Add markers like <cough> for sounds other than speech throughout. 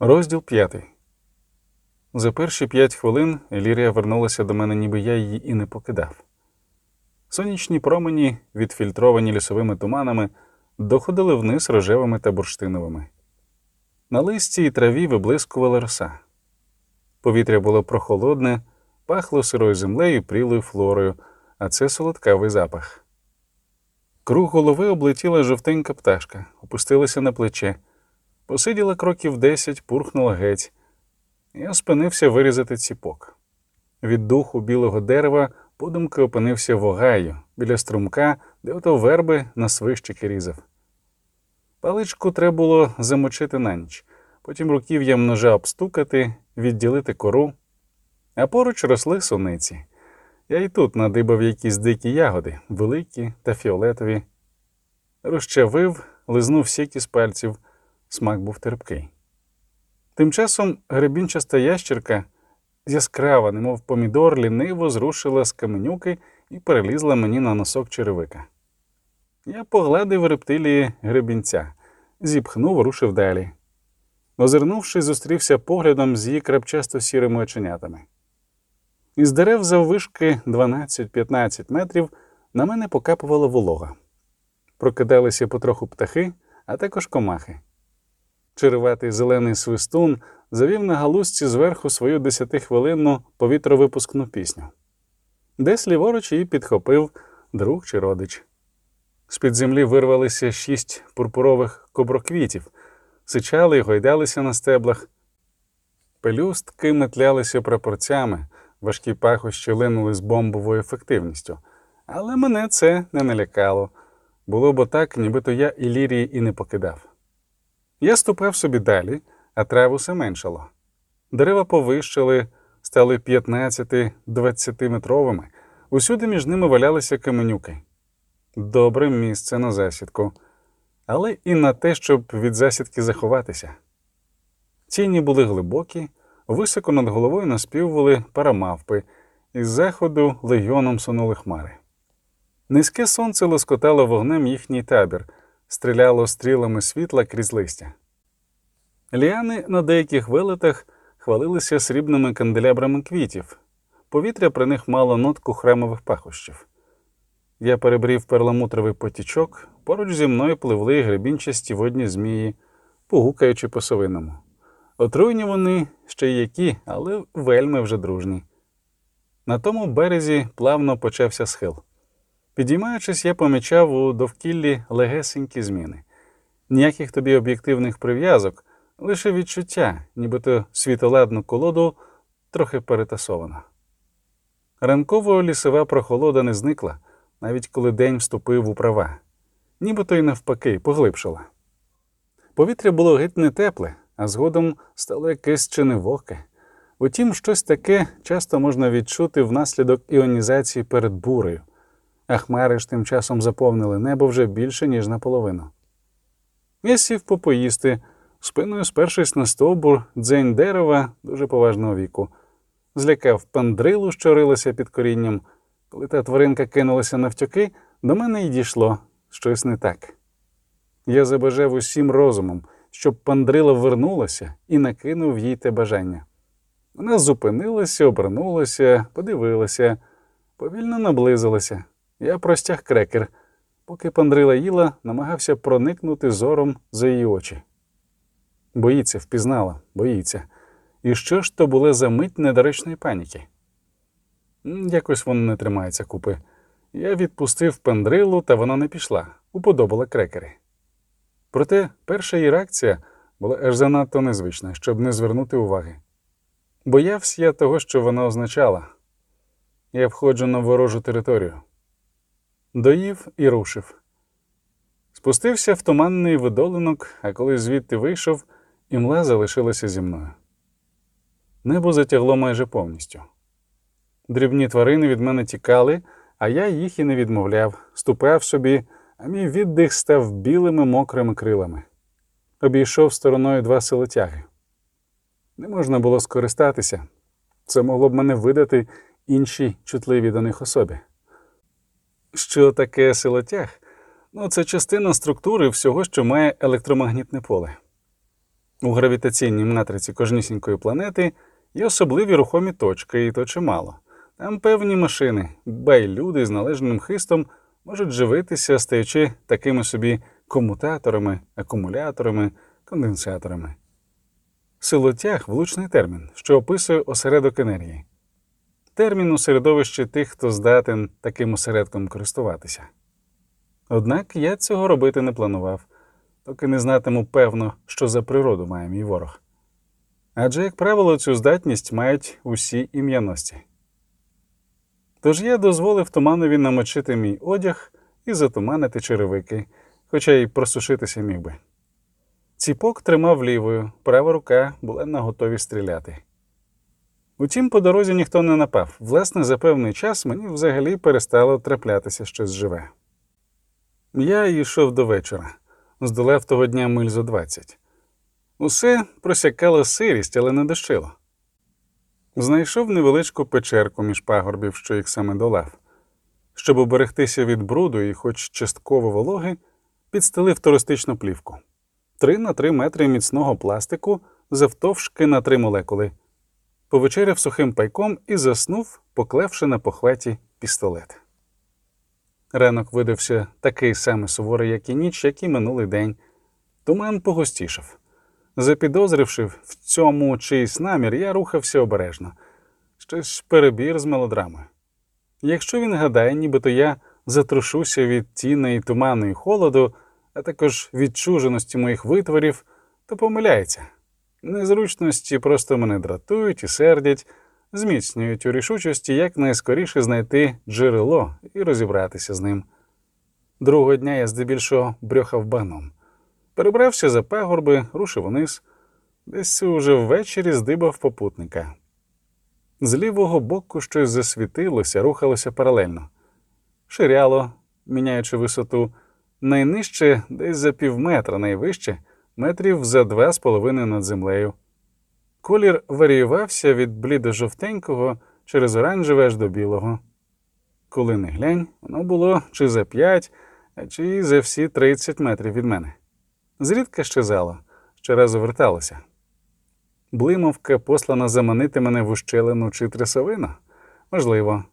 Розділ п'ятий. За перші п'ять хвилин Елірія вернулася до мене, ніби я її і не покидав. Сонячні промені, відфільтровані лісовими туманами, доходили вниз рожевими та бурштиновими. На листі і траві виблискувала роса. Повітря було прохолодне, пахло сирою землею прілою флорою, а це солодкавий запах. Круг голови облетіла жовтенька пташка, опустилася на плече, посиділа кроків десять, пурхнула геть. Я спинився вирізати ціпок. Від духу білого дерева подумки опинився в огаю, біля струмка, де ото верби на свищики різав. Паличку треба було замочити на ніч, потім руків'ям ножа обстукати, відділити кору, а поруч росли суниці. Я й тут надибав якісь дикі ягоди, великі та фіолетові. Розчавив, лизнув сік із пальців, смак був терпкий. Тим часом гребінчаста ящерка, яскрава, немов помідор, ліниво зрушила з каменюки і перелізла мені на носок черевика. Я погладив рептилії гребінця, зіпхнув, рушив далі. Озирнувшись, зустрівся поглядом з її крапчасто сірими оченятами. Із дерев заввишки 12-15 метрів на мене покапувала волога. Прокидалися потроху птахи, а також комахи. Череватий зелений свистун завів на галузці зверху свою десятихвилинну повітровипускну пісню. Десь ліворуч її підхопив друг чи родич. З-під землі вирвалися шість пурпурових коброквітів, сичали й гойдалися на стеблах. Пелюстки метлялися прапорцями, важкі пахощі линули з бомбовою ефективністю. Але мене це не налякало. Було б так, нібито я Ілірії і не покидав. Я ступав собі далі, а трав усе меншало. Дерева повищили, стали 15-20 метровими, усюди між ними валялися каменюки. Добре місце на засідку, але і на те, щоб від засідки заховатися. Тіні були глибокі, високо над головою наспівували парамавпи, із заходу легіоном сунули хмари. Низьке сонце лоскотало вогнем їхній табір, стріляло стрілами світла крізь листя. Ліани на деяких вилетах хвалилися срібними канделябрами квітів, повітря при них мало нотку храмових пахощів. Я перебрів перламутровий потічок, поруч зі мною пливли гребінчасті водні змії, погукаючи по совиному. Отруйні вони ще й які, але вельми вже дружні. На тому березі плавно почався схил. Підіймаючись, я помічав у довкіллі легесенькі зміни. Ніяких тобі об'єктивних прив'язок, лише відчуття, нібито світоладну колоду трохи перетасовано. Ранково лісова прохолода не зникла, навіть коли день вступив у права, нібито й навпаки поглибшила. Повітря було геть не тепле, а згодом стало якесь чи не воке. Утім, щось таке часто можна відчути внаслідок іонізації перед бурею, а хмари ж тим часом заповнили небо вже більше, ніж наполовину. Я сів попоїсти, спиною спершись на стовбур дзень дерева дуже поважного віку, злякав пандрилу, що рилася під корінням. Коли та тваринка кинулася навтюки, до мене й дійшло щось не так. Я забажав усім розумом, щоб пандрила вернулася і накинув їй те бажання. Вона зупинилася, обернулася, подивилася, повільно наблизилася. Я простяг крекер. Поки пандрила їла, намагався проникнути зором за її очі. Боїться, впізнала, боїться. І що ж то було за мить недоречної паніки? Якось воно не тримається купи. Я відпустив пандрилу, та вона не пішла, уподобала крекери. Проте перша її реакція була аж занадто незвична, щоб не звернути уваги. Боявся я того, що вона означала. Я входжу на ворожу територію. Доїв і рушив. Спустився в туманний видолинок, а коли звідти вийшов, імла залишилася зі мною. Небо затягло майже повністю. Дрібні тварини від мене тікали, а я їх і не відмовляв, ступав собі, а мій віддих став білими мокрими крилами. Обійшов стороною два силотяги. Не можна було скористатися. Це могло б мене видати іншій чутливій до них особі. Що таке силотяг? Ну, це частина структури всього, що має електромагнітне поле. У гравітаційній матриці кожнісінької планети є особливі рухомі точки, і то чимало. Там певні машини, байлюди з належним хистом можуть живитися, стаючи такими собі комутаторами, акумуляторами, конденсаторами. Силотяг влучний термін, що описує осередок енергії. Термін у середовищі тих, хто здатен таким осередком користуватися. Однак я цього робити не планував, доки не знатиму певно, що за природу має мій ворог. Адже, як правило, цю здатність мають усі ім'яності. Тож я дозволив туманові намочити мій одяг і затуманити черевики, хоча й просушитися міг би. Ціпок тримав лівою, права рука була наготові стріляти. Утім, по дорозі ніхто не напав. Власне, за певний час мені взагалі перестало траплятися щось живе. Я йшов до вечора, здолав того дня миль зо двадцять. Усе просякало сирість, але не дощило. Знайшов невеличку печерку між пагорбів, що їх саме долав. Щоб уберегтися від бруду і хоч частково вологи, підстелив туристичну плівку. Три на три метри міцного пластику завтовшки на три молекули. Повечеряв сухим пайком і заснув, поклевши на похваті пістолет. Ранок видався такий самий суворий, як і ніч, як і минулий день. Туман погустішав. Запідозривши в цьому чийсь намір, я рухався обережно, щось перебір з мелодрамою. Якщо він гадає, нібито я затрушуся від тіни і туману і холоду, а також відчуженості моїх витворів, то помиляється. Незручності просто мене дратують і сердять, зміцнюють у рішучості якнайскоріше знайти джерело і розібратися з ним. Другого дня я здебільшого брьохав багном. Перебрався за пагорби, рушив униз, десь уже ввечері здибав попутника. З лівого боку щось засвітилося, рухалося паралельно, ширяло, міняючи висоту, найнижче десь за півметра, найвище метрів за два з половиною над землею. Колір варіювався від блідо-жовтенького через оранжеве аж до білого. Коли не глянь, воно було чи за п'ять, чи за всі тридцять метрів від мене. Зрідка щезало, щоразу верталося. Блимовка послана заманити мене в ущелину чи трясовину? Можливо.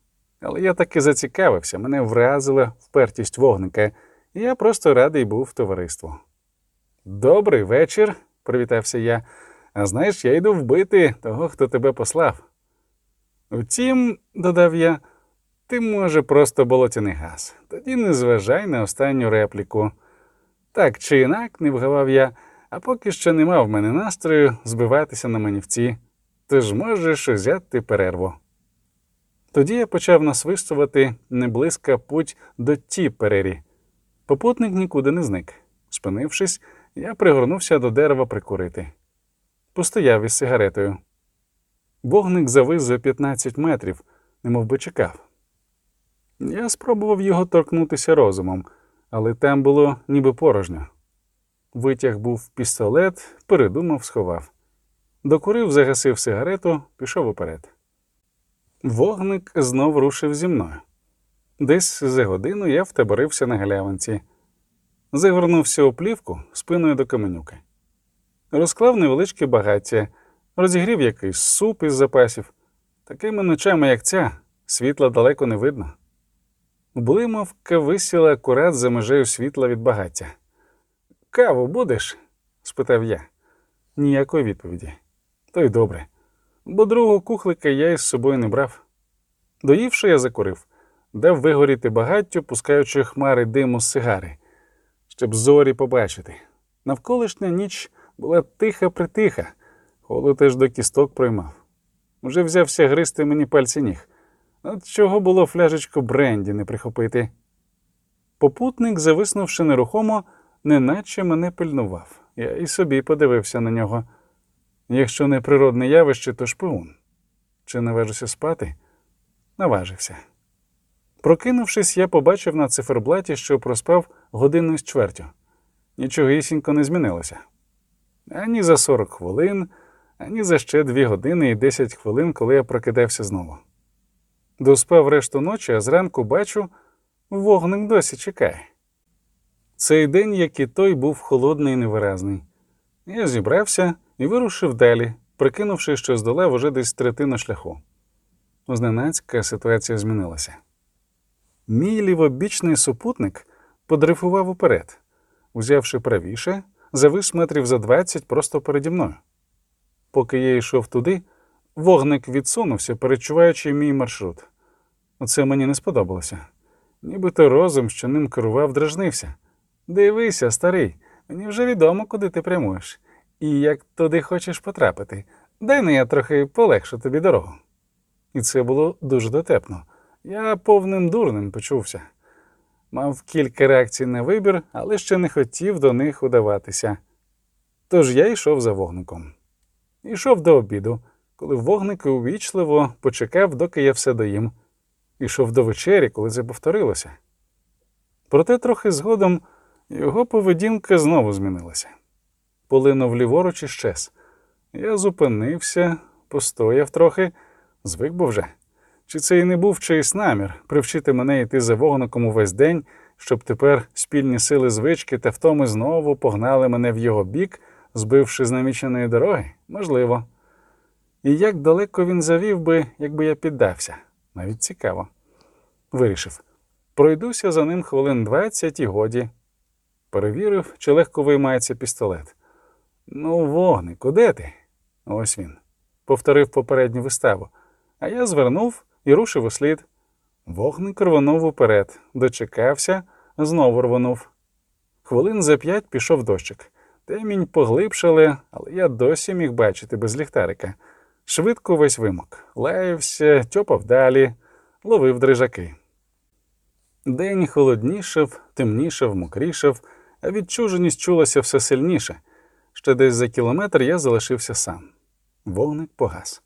Але я таки зацікавився, мене вразила впертість вогника, і я просто радий був товариству. Добрий вечір, привітався я. А знаєш, я йду вбити того, хто тебе послав. Втім, додав я, ти, може, просто болотяний газ. Тоді не зважай на останню репліку. Так чи інак, не вгавав я, а поки що нема в мене настрою збиватися на манівці, тож можеш узяти перерву. Тоді я почав насвистувати неблизька путь до ті перері. Попутник нікуди не зник. Спинившись, я пригорнувся до дерева прикурити. Постояв із сигаретою. Вогник завис за 15 метрів, немов би чекав. Я спробував його торкнутися розумом, але там було ніби порожньо. Витяг був пістолет, передумав, сховав. Докурив, загасив сигарету, пішов уперед. Вогник знов рушив зі мною. Десь за годину я втаборився на галявинці, загорнувся у плівку спиною до каменюки, розклав невеличке багаття, розігрів якийсь суп із запасів. Такими ночами, як ця, світла далеко не видно. Блимовка висіла акурат за межею світла від багаття. Каву будеш? спитав я. Ніякої відповіді. То й добре, бо другого кухлика я із собою не брав. Доївши, я закурив, дав вигоріти багаттю, пускаючи хмари диму з сигари, щоб зорі побачити. Навколишня ніч була тиха притиха, холод теж до кісток проймав. Уже взявся гризти мені пальці ніг. От чого було фляжечку бренді не прихопити. Попутник, зависнувши нерухомо, неначе мене пильнував. Я і собі подивився на нього. Якщо не природне явище, то шпигун. Чи наважуся спати? Наважився. Прокинувшись, я побачив на циферблаті, що проспав годину з чвертю. Нічогісінько не змінилося. Ані за 40 хвилин, ані за ще 2 години і 10 хвилин, коли я прокидався знову. Доспав решту ночі, а зранку бачу, вогник досі чекає. Цей день, як і той, був холодний і невиразний. Я зібрався і вирушив далі, прикинувши, що здолав уже десь третину шляху. Зненацька ситуація змінилася. Мій лівобічний супутник подрифував уперед, узявши правіше, завис метрів за двадцять просто переді мною. Поки я йшов туди, вогник відсунувся, перечуваючи мій маршрут. Оце мені не сподобалося. Нібито розум, що ним керував, дражнився. Дивися, старий, мені вже відомо, куди ти прямуєш, і як туди хочеш потрапити. Дай не я трохи полегшу тобі дорогу. І це було дуже дотепно. Я повним дурним почувся. Мав кілька реакцій на вибір, але ще не хотів до них удаватися. Тож я йшов за вогником. Ішов до обіду, коли вогник увічливо почекав, доки я все доїм. Ішов до вечері, коли це повторилося. Проте трохи згодом його поведінка знову змінилася. Полинув ліворуч і щез. Я зупинився, постояв трохи, звик бо вже. Чи це і не був чийсь намір привчити мене йти за вогником увесь день, щоб тепер спільні сили звички та втоми знову погнали мене в його бік, збивши з наміченої дороги? Можливо. І як далеко він завів би, якби я піддався? Навіть цікаво. Вирішив. Пройдуся за ним хвилин двадцять і годі. Перевірив, чи легко виймається пістолет. Ну, вогнику, де ти? Ось він. Повторив попередню виставу, а я звернув і рушив услід. Вогник рвонув уперед, дочекався, знову рвонув. Хвилин за п'ять пішов дощик. Темінь поглибшали, але я досі міг бачити без ліхтарика. Швидко весь вимок, лаявся, тьопав далі, ловив дрижаки. День холоднішав, темнішав, мокрішав, а відчуженість чулася все сильніше. Ще десь за кілометр я залишився сам. Вогник погас.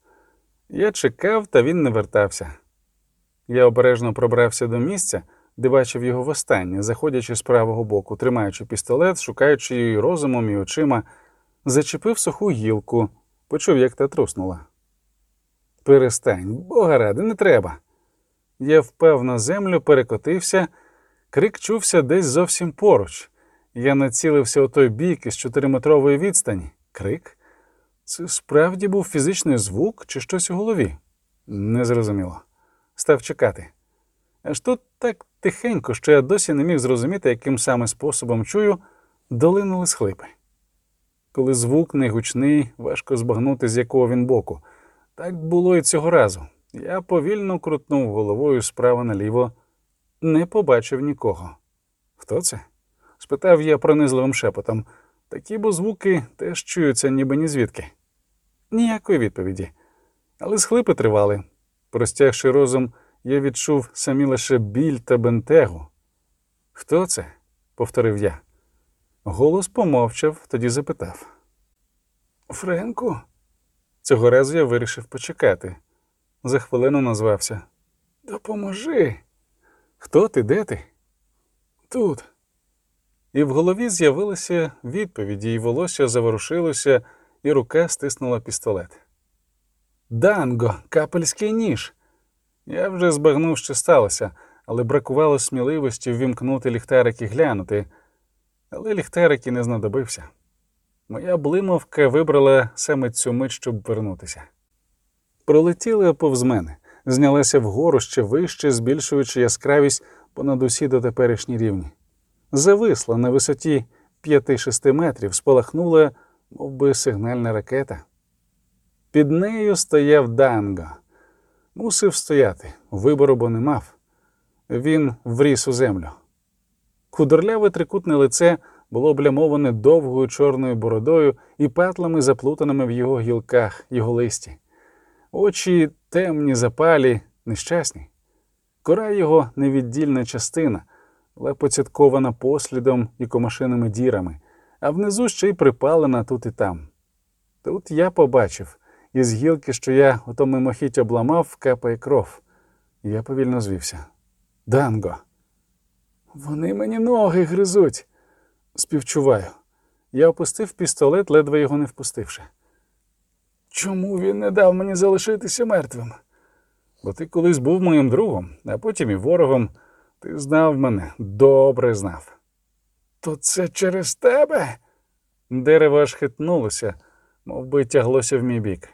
Я чекав, та він не вертався. Я обережно пробрався до місця, де бачив його востаннє, заходячи з правого боку, тримаючи пістолет, шукаючи її розумом і очима, зачепив суху гілку, почув, як та труснула. Перестань, бога ради, не треба. Я впав на землю, перекотився, крик чувся десь зовсім поруч. Я націлився у той бік із чотириметрової відстані. Крик? Це справді був фізичний звук чи щось у голові? Незрозуміло. Став чекати. Аж тут так тихенько, що я досі не міг зрозуміти, яким саме способом чую, долинули схлипи. Коли звук не гучний, важко збагнути, з якого він боку. Так було і цього разу. Я повільно крутнув головою справа наліво, не побачив нікого. Хто це? спитав я пронизливим шепотом. Такі бо звуки теж чуються, ніби ні звідки. Ніякої відповіді. Але схлипи тривали. Простягши розум, я відчув самі лише біль та бентегу. Хто це? повторив я. Голос помовчав, тоді запитав. Френку? Цього разу я вирішив почекати. За хвилину назвався. Допоможи. Хто ти? Де ти? Тут. І в голові з'явилися відповіді, і волосся заворушилося, і рука стиснула пістолет. Данго, капельський ніж. Я вже збагнув, що сталося, але бракувало сміливості ввімкнути ліхтарик і глянути, але ліхтарик і не знадобився. Моя блимовка вибрала саме цю мить, щоб вернутися. Пролетіла повз мене, знялася вгору ще вище, збільшуючи яскравість понад усі дотеперішні рівні. Зависла на висоті 5-6 метрів, спалахнула, би, сигнальна ракета. Під нею стояв Данго. Мусив стояти, вибору бо не мав. Він вріс у землю. Худорляве трикутне лице було облямоване довгою чорною бородою і петлами, заплутаними в його гілках, його листі. Очі темні, запалі, нещасні. Кора його невіддільна частина, лепоцяткована послідом і комашиними дірами, а внизу ще й припалена тут і там. Тут я побачив, із гілки, що я тому мимохідь обламав, капає кров. Я повільно звівся. Данго. Вони мені ноги гризуть. Співчуваю. Я опустив пістолет, ледве його не впустивши. Чому він не дав мені залишитися мертвим? Бо ти колись був моїм другом, а потім і ворогом. Ти знав мене, добре знав. То це через тебе? Дерево аж хитнулося, мов би тяглося в мій бік.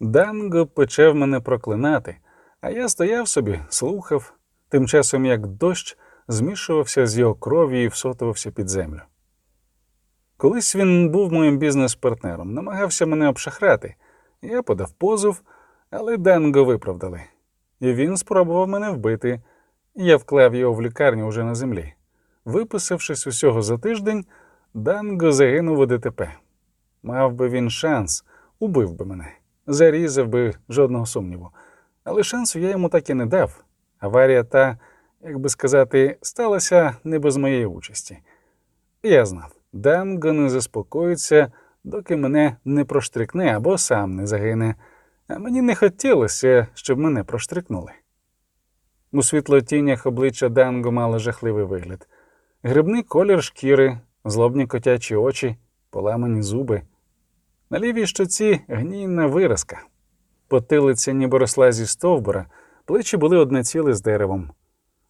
Данго почав мене проклинати, а я стояв собі, слухав, тим часом як дощ змішувався з його кров'ю і всотувався під землю. Колись він був моїм бізнес-партнером, намагався мене обшахрати. Я подав позов, але Данго виправдали. І він спробував мене вбити. Я вклав його в лікарню уже на землі. Виписавшись усього за тиждень, Данго загинув у ДТП. Мав би він шанс, убив би мене, зарізав би жодного сумніву. Але шансу я йому так і не дав. Аварія та, як би сказати, сталася не без моєї участі. Я знав, Данго не заспокоїться, доки мене не проштрикне або сам не загине, а мені не хотілося, щоб мене проштрикнули. У світлотіннях обличчя Данго мало жахливий вигляд. Грибний колір шкіри, злобні котячі очі, поламані зуби. На лівій щоці гнійна виразка. Потилиця ніби росла зі стовбура, плечі були одне ціле з деревом.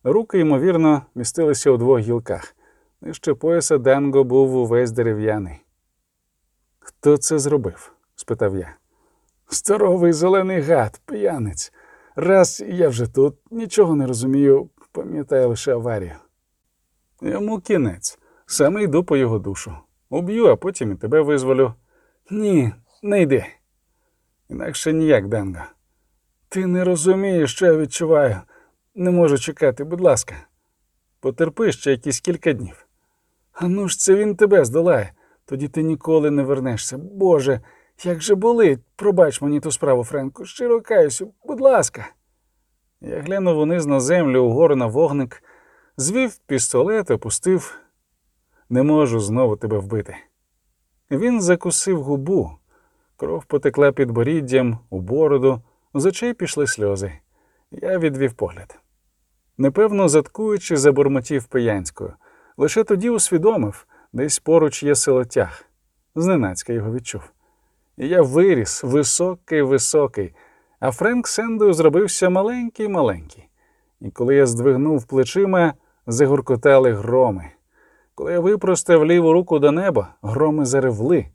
Руки, ймовірно, містилися у двох гілках. Нижче пояса Данго був увесь дерев'яний. Хто це зробив? спитав я. Здоровий зелений гад, п'янець. Раз я вже тут, нічого не розумію, пам'ятаю лише аварію. Йому кінець. Саме йду по його душу. Уб'ю, а потім і тебе визволю. Ні, не йди. Інакше ніяк, Данго. Ти не розумієш, що я відчуваю. Не можу чекати, будь ласка. Потерпи ще якісь кілька днів. А ну ж це він тебе здолає, тоді ти ніколи не вернешся. Боже, як же болить, пробач мені ту справу, Френку, щиро каюся, будь ласка. Я глянув униз на землю угору на вогник, звів пістолет, опустив. Не можу знову тебе вбити. Він закусив губу, кров потекла під боріддям, у бороду, з очей пішли сльози. Я відвів погляд. Непевно, заткуючи, забурмотів пиянською. Лише тоді усвідомив, десь поруч є силотяг. Зненацька його відчув. Я виріс, високий, високий, а Френк Сендою зробився маленький, маленький. І коли я здвигнув плечима, загуркотали громи. Коли я випростав ліву руку до неба, громи заревли.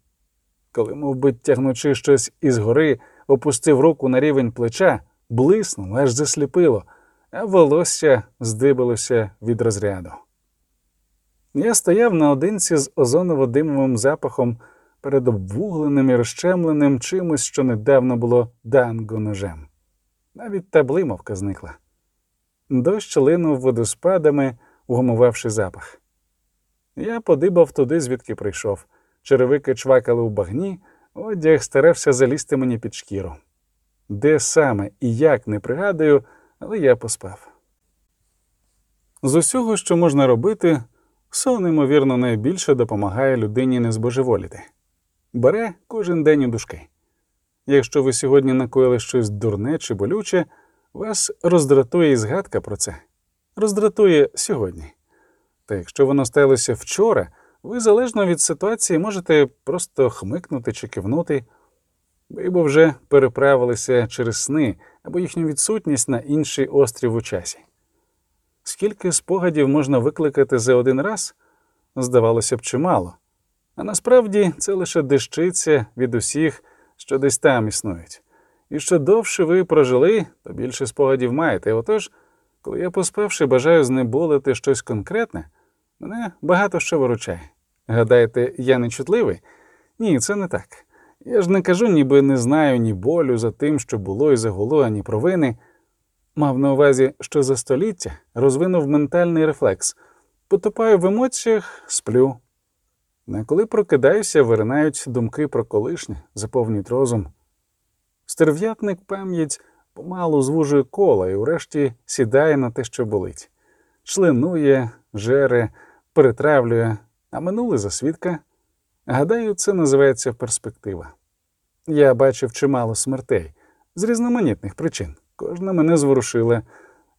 Коли, мов би, тягнучи щось із гори, опустив руку на рівень плеча, блиснув, аж засліпило, а волосся здибилося від розряду. Я стояв наодинці з озоново-димовим запахом перед обвугленим і розчемленим чимось, що недавно було данго ножем. Навіть та блимовка зникла. Дощ линув водоспадами, угамувавши запах. Я подибав туди, звідки прийшов. Черевики чвакали у багні, одяг старався залізти мені під шкіру. Де саме і як не пригадую, але я поспав. З усього, що можна робити, сон, ймовірно, найбільше допомагає людині не збожеволіти. Бере кожен день у дужки. Якщо ви сьогодні накоїли щось дурне чи болюче, вас роздратує і згадка про це. Роздратує сьогодні. Та якщо воно сталося вчора, ви залежно від ситуації можете просто хмикнути чи кивнути, б вже переправилися через сни або їхню відсутність на інший острів у часі. Скільки спогадів можна викликати за один раз, здавалося б, чимало, а насправді це лише дещиця від усіх, що десь там існують. І що довше ви прожили, то більше спогадів маєте. Отож, коли я поспавши, бажаю знеболити щось конкретне, мене багато що виручає. Гадаєте, я не чутливий? Ні, це не так. Я ж не кажу, ніби не знаю ні болю за тим, що було і загуло, ані провини. Мав на увазі, що за століття розвинув ментальний рефлекс. Потопаю в емоціях, сплю. А коли прокидаюся, виринають думки про колишнє, заповнюють розум. Стерв'ятник пам'ять помалу звужує кола і врешті сідає на те, що болить. Членує, жере, перетравлює, а минуле засвідка. Гадаю, це називається перспектива. Я бачив чимало смертей з різноманітних причин. Кожна мене зворушила,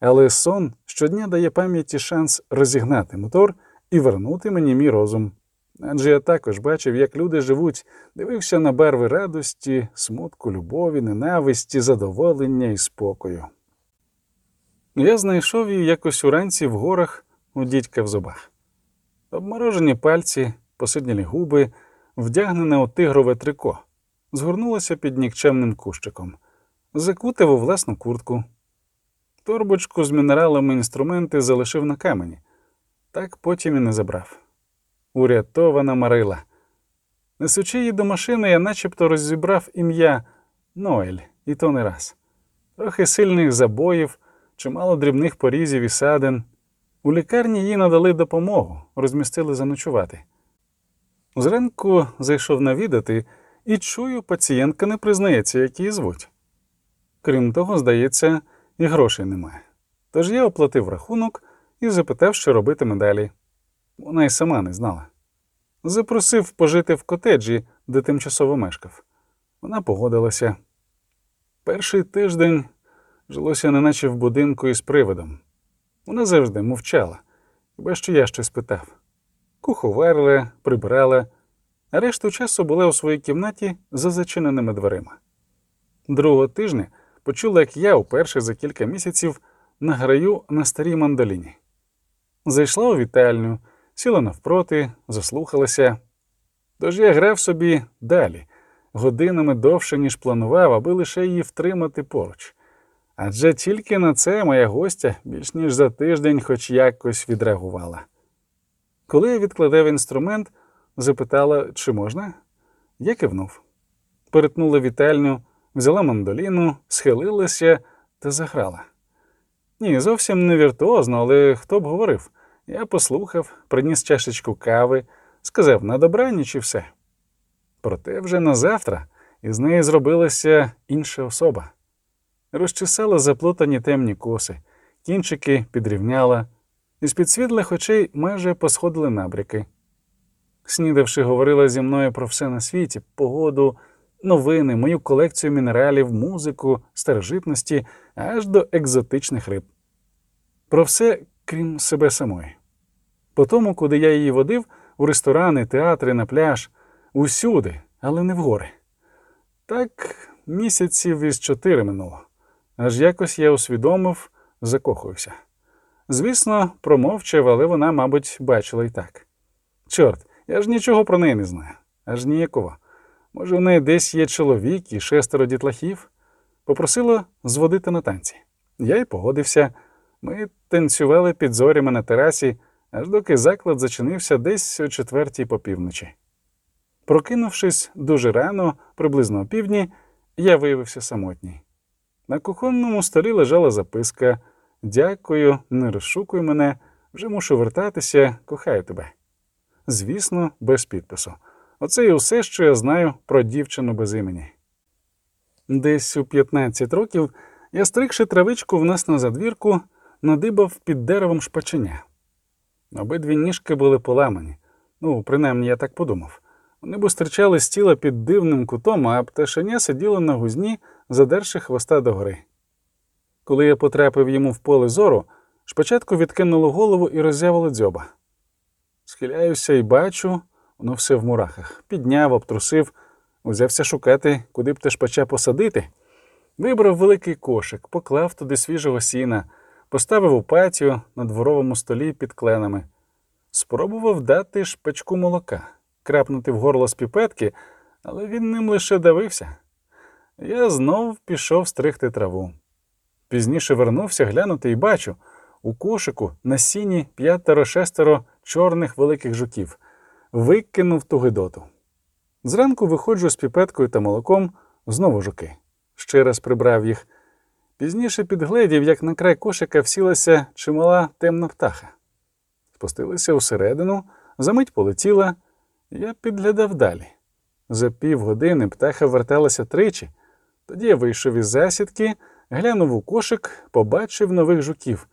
але сон щодня дає пам'яті шанс розігнати мотор і вернути мені мій розум. Адже я також бачив, як люди живуть, дивився на барви радості, смутку, любові, ненависті, задоволення і спокою. Я знайшов її якось уранці в горах у дідька в зубах. Обморожені пальці, посиднілі губи, вдягнене у тигрове трико, згорнулася під нікчемним кущиком, закутив у власну куртку. Торбочку з мінералами інструменти залишив на камені, так потім і не забрав. Урятована Марила. Несучи її до машини, я начебто розібрав ім'я Ноель, і то не раз. Трохи сильних забоїв, чимало дрібних порізів і садин. У лікарні їй надали допомогу, розмістили заночувати. Зранку зайшов навідати і чую, пацієнтка не признається, як її звуть. Крім того, здається, і грошей немає. Тож я оплатив рахунок і запитав, що робитиме далі. Вона й сама не знала. Запросив пожити в котеджі, де тимчасово мешкав. Вона погодилася. Перший тиждень жилося неначе в будинку із привидом. Вона завжди мовчала, хіба що я щось питав. Куховарила, прибирала, а решту часу була у своїй кімнаті за зачиненими дверима. Другого тижня почула, як я уперше за кілька місяців награю на старій мандоліні. Зайшла у вітальню, сіла навпроти, заслухалася. Тож я грав собі далі, годинами довше, ніж планував, аби лише її втримати поруч. Адже тільки на це моя гостя більш ніж за тиждень хоч якось відреагувала. Коли я відкладав інструмент, запитала, чи можна, я кивнув. Перетнула вітальню, взяла мандоліну, схилилася та заграла. Ні, зовсім не віртуозно, але хто б говорив. Я послухав, приніс чашечку кави, сказав на добраніч і все. Проте вже на завтра із неї зробилася інша особа. Розчесала заплутані темні коси, кінчики підрівняла, із під світлих очей майже посходили набряки. Снідавши, говорила зі мною про все на світі, погоду, новини, мою колекцію мінералів, музику, старожитності, аж до екзотичних риб. Про все, крім себе самої. По тому, куди я її водив, у ресторани, театри, на пляж, усюди, але не в гори. Так місяців із чотири минуло. Аж якось я усвідомив, закохуюся. Звісно, промовчав, але вона, мабуть, бачила і так. Чорт, я ж нічого про неї не знаю, аж ніякого. Може, в неї десь є чоловік і шестеро дітлахів. Попросила зводити на танці. Я й погодився. Ми танцювали під зорями на терасі, аж доки заклад зачинився десь о четвертій по півночі. Прокинувшись дуже рано, приблизно о півдні, я виявився самотній. На кухонному столі лежала записка Дякую, не розшукуй мене, вже мушу вертатися, кохаю тебе. Звісно, без підпису. Оце і усе, що я знаю про дівчину без імені. Десь у 15 років я, стригши травичку в нас на задвірку, надибав під деревом шпаченя. Обидві ніжки були поламані, ну, принаймні я так подумав. Вони б стирчали з тіла під дивним кутом, а пташеня сиділо на гузні, задерши хвоста догори. Коли я потрапив йому в поле зору, спочатку відкинуло голову і роззявило дзьоба. Схиляюся і бачу, воно все в мурахах. Підняв, обтрусив, узявся шукати, куди б те шпача посадити. Вибрав великий кошик, поклав туди свіжого сіна, поставив у патіо на дворовому столі під кленами. Спробував дати шпачку молока, крапнути в горло з піпетки, але він ним лише давився. Я знов пішов стригти траву. Пізніше вернувся глянути і бачу у кошику на сіні п'ятеро-шестеро чорних великих жуків, викинув ту гидоту. Зранку виходжу з піпеткою та молоком знову жуки. Ще раз прибрав їх. Пізніше підгледів, як на край кошика всілася чимала темна птаха. Спустилися усередину, замить полетіла, я підглядав далі. За півгодини птаха верталася тричі. Тоді я вийшов із засідки, глянув у кошик, побачив нових жуків.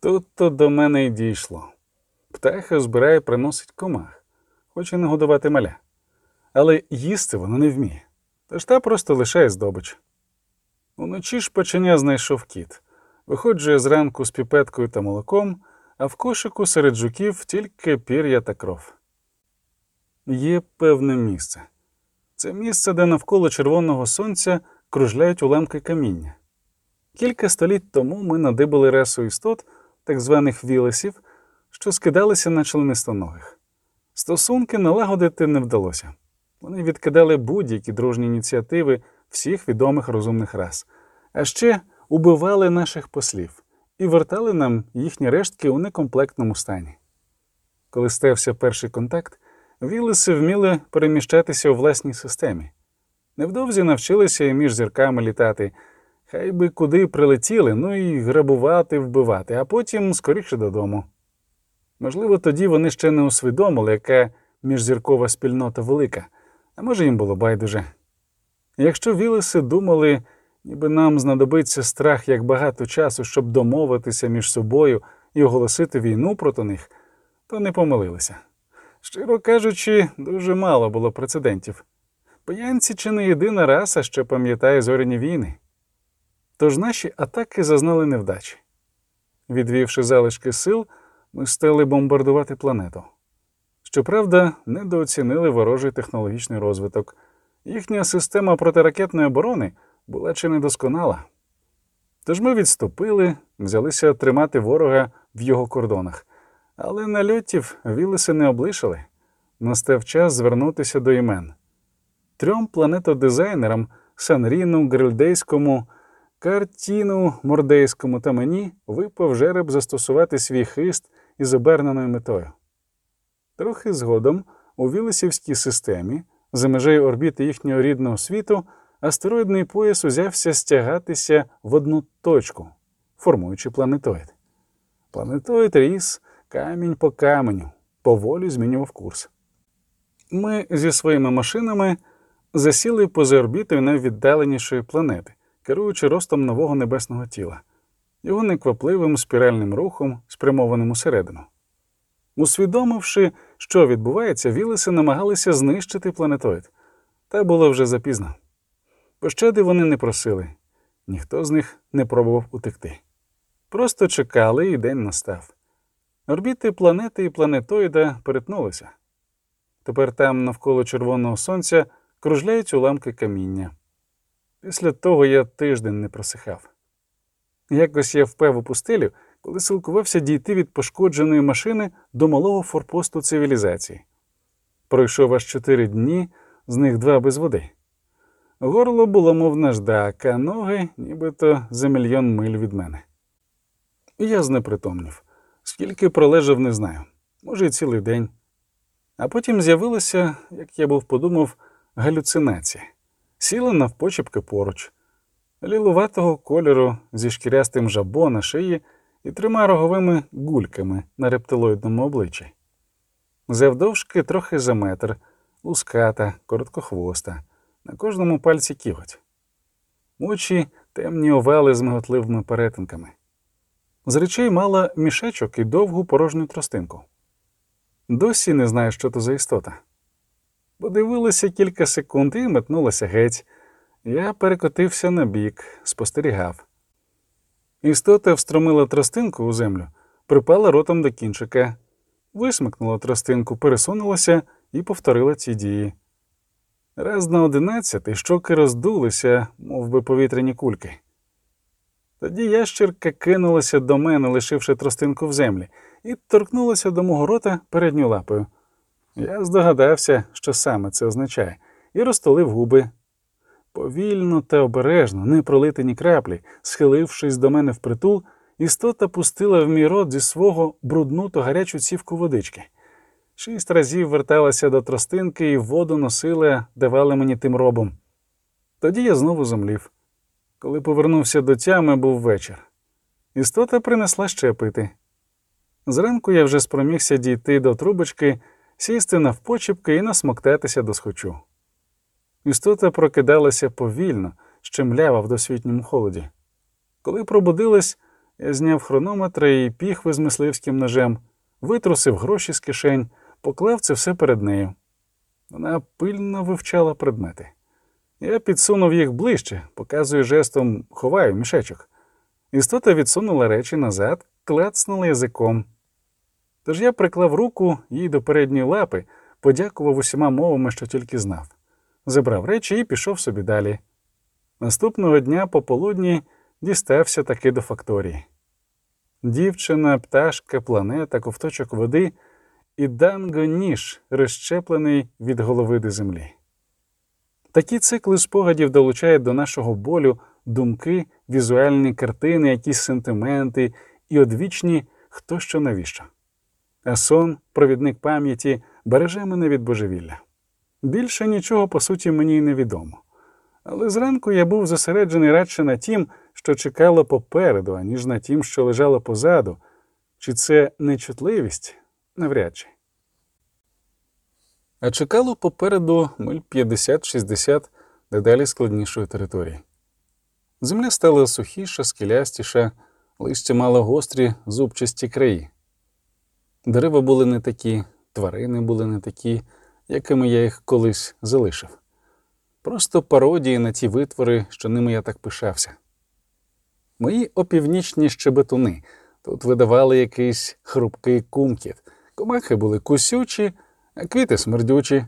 Тут то до мене й дійшло. Птаха збирає, приносить комах, хоче нагодувати маля. Але їсти вона не вміє, тож та просто лишає здобич. Уночі ж печеня знайшов кіт. Виходжу я зранку з піпеткою та молоком, а в кошику серед жуків тільки пір'я та кров. Є певне місце. Це місце, де навколо червоного сонця кружляють уламки каміння. Кілька століть тому ми надибали ресу істот, так званих вілесів, що скидалися на членистоногих. Стосунки налагодити не вдалося. Вони відкидали будь-які дружні ініціативи всіх відомих розумних рас, а ще убивали наших послів і вертали нам їхні рештки у некомплектному стані. Коли стався перший контакт, вілиси вміли переміщатися у власній системі. Невдовзі навчилися і між зірками літати, хай би куди прилетіли, ну і грабувати, вбивати, а потім скоріше додому. Можливо, тоді вони ще не усвідомили, яка міжзіркова спільнота велика, а може їм було байдуже. Якщо вілиси думали, ніби нам знадобиться страх як багато часу, щоб домовитися між собою і оголосити війну проти них, то не помилилися. Щиро кажучи, дуже мало було прецедентів. Паянці чи не єдина раса, що пам'ятає зоряні війни. Тож наші атаки зазнали невдачі. Відвівши залишки сил, ми стали бомбардувати планету. Щоправда, недооцінили ворожий технологічний розвиток. Їхня система протиракетної оборони була чи недосконала. Тож ми відступили, взялися тримати ворога в його кордонах, але нальотів вілиси не облишили. Настав час звернутися до імен. Трьом планетодизайнерам Санріну, Грильдейському, Картіну, Мордейському та мені випав жереб застосувати свій хист із оберненою метою. Трохи згодом у Вілисівській системі, за межею орбіти їхнього рідного світу, астероїдний пояс узявся стягатися в одну точку, формуючи планетоїд. Планетоїд ріс камінь по каменю, поволі змінював курс. Ми зі своїми машинами засіли поза орбітою найвіддаленішої планети, керуючи ростом нового небесного тіла, його неквапливим спіральним рухом, спрямованим усередину. Усвідомивши, що відбувається, Вілиси намагалися знищити планетоїд, та було вже запізно. Пощади вони не просили, ніхто з них не пробував утекти. Просто чекали, і день настав. Орбіти планети і планетоїда перетнулися. Тепер там, навколо червоного сонця, кружляють уламки каміння. Після того я тиждень не просихав. Якось я впев у пустелю, коли силкувався дійти від пошкодженої машини до малого форпосту цивілізації. Пройшов аж чотири дні, з них два без води. Горло було, мов наждак, а ноги нібито за мільйон миль від мене. Я знепритомнів. Скільки пролежав, не знаю, може, й цілий день. А потім з'явилася, як я був подумав, галюцинація. Сіла навпочепки поруч, лілуватого кольору зі шкірястим жабо на шиї і трьома роговими гульками на рептилоїдному обличчі. Завдовжки трохи за метр, луската, короткохвоста, на кожному пальці кіготь. Очі темні овали з миготливими перетинками. З речей мала мішечок і довгу порожню тростинку. Досі не знаю, що то за істота. Подивилася кілька секунд і метнулася геть. Я перекотився на бік, спостерігав. Істота встромила тростинку у землю, припала ротом до кінчика, висмикнула тростинку, пересунулася і повторила ці дії. Раз на одинадцятий щоки роздулися, мов би повітряні кульки. Тоді ящерка кинулася до мене, лишивши тростинку в землі, і торкнулася до мого рота передньою лапою. Я здогадався, що саме це означає, і розтолив губи. Повільно та обережно, не пролити ні краплі, схилившись до мене впритул, істота пустила в мій рот зі свого брудну та гарячу цівку водички. Шість разів верталася до тростинки і воду носила, давала мені тим робом. Тоді я знову зомлів. Коли повернувся до тями, був вечір. Істота принесла ще пити. Зранку я вже спромігся дійти до трубочки, сісти навпочіпки і насмоктатися до схочу. Істота прокидалася повільно, щемлява в досвітньому холоді. Коли пробудилась, я зняв хронометра і піхви з мисливським ножем, витрусив гроші з кишень, поклав це все перед нею. Вона пильно вивчала предмети. Я підсунув їх ближче, показую жестом ховаю мішечок. Істота відсунула речі назад, клацнула язиком. Тож я приклав руку їй до передньої лапи, подякував усіма мовами, що тільки знав, забрав речі і пішов собі далі. Наступного дня пополудні дістався таки до факторії. Дівчина, пташка, планета, ковточок води і данго ніж, розщеплений від голови до землі. Такі цикли спогадів долучають до нашого болю думки, візуальні картини, якісь сентименти і одвічні хто що навіщо. А сон, провідник пам'яті, береже мене від божевілля. Більше нічого, по суті, мені й не відомо. Але зранку я був зосереджений радше на тім, що чекало попереду, аніж на тім, що лежало позаду, чи це нечутливість навряд чи. А чекало попереду миль 50-60 дедалі складнішої території. Земля стала сухіша, скелястіша, листя мало гострі, зубчасті краї. Дерева були не такі, тварини були не такі, якими я їх колись залишив. Просто пародії на ті витвори, що ними я так пишався. Мої опівнічні щебетуни тут видавали якийсь хрупкий кумкіт, комахи були кусючі, а квіти смердючі.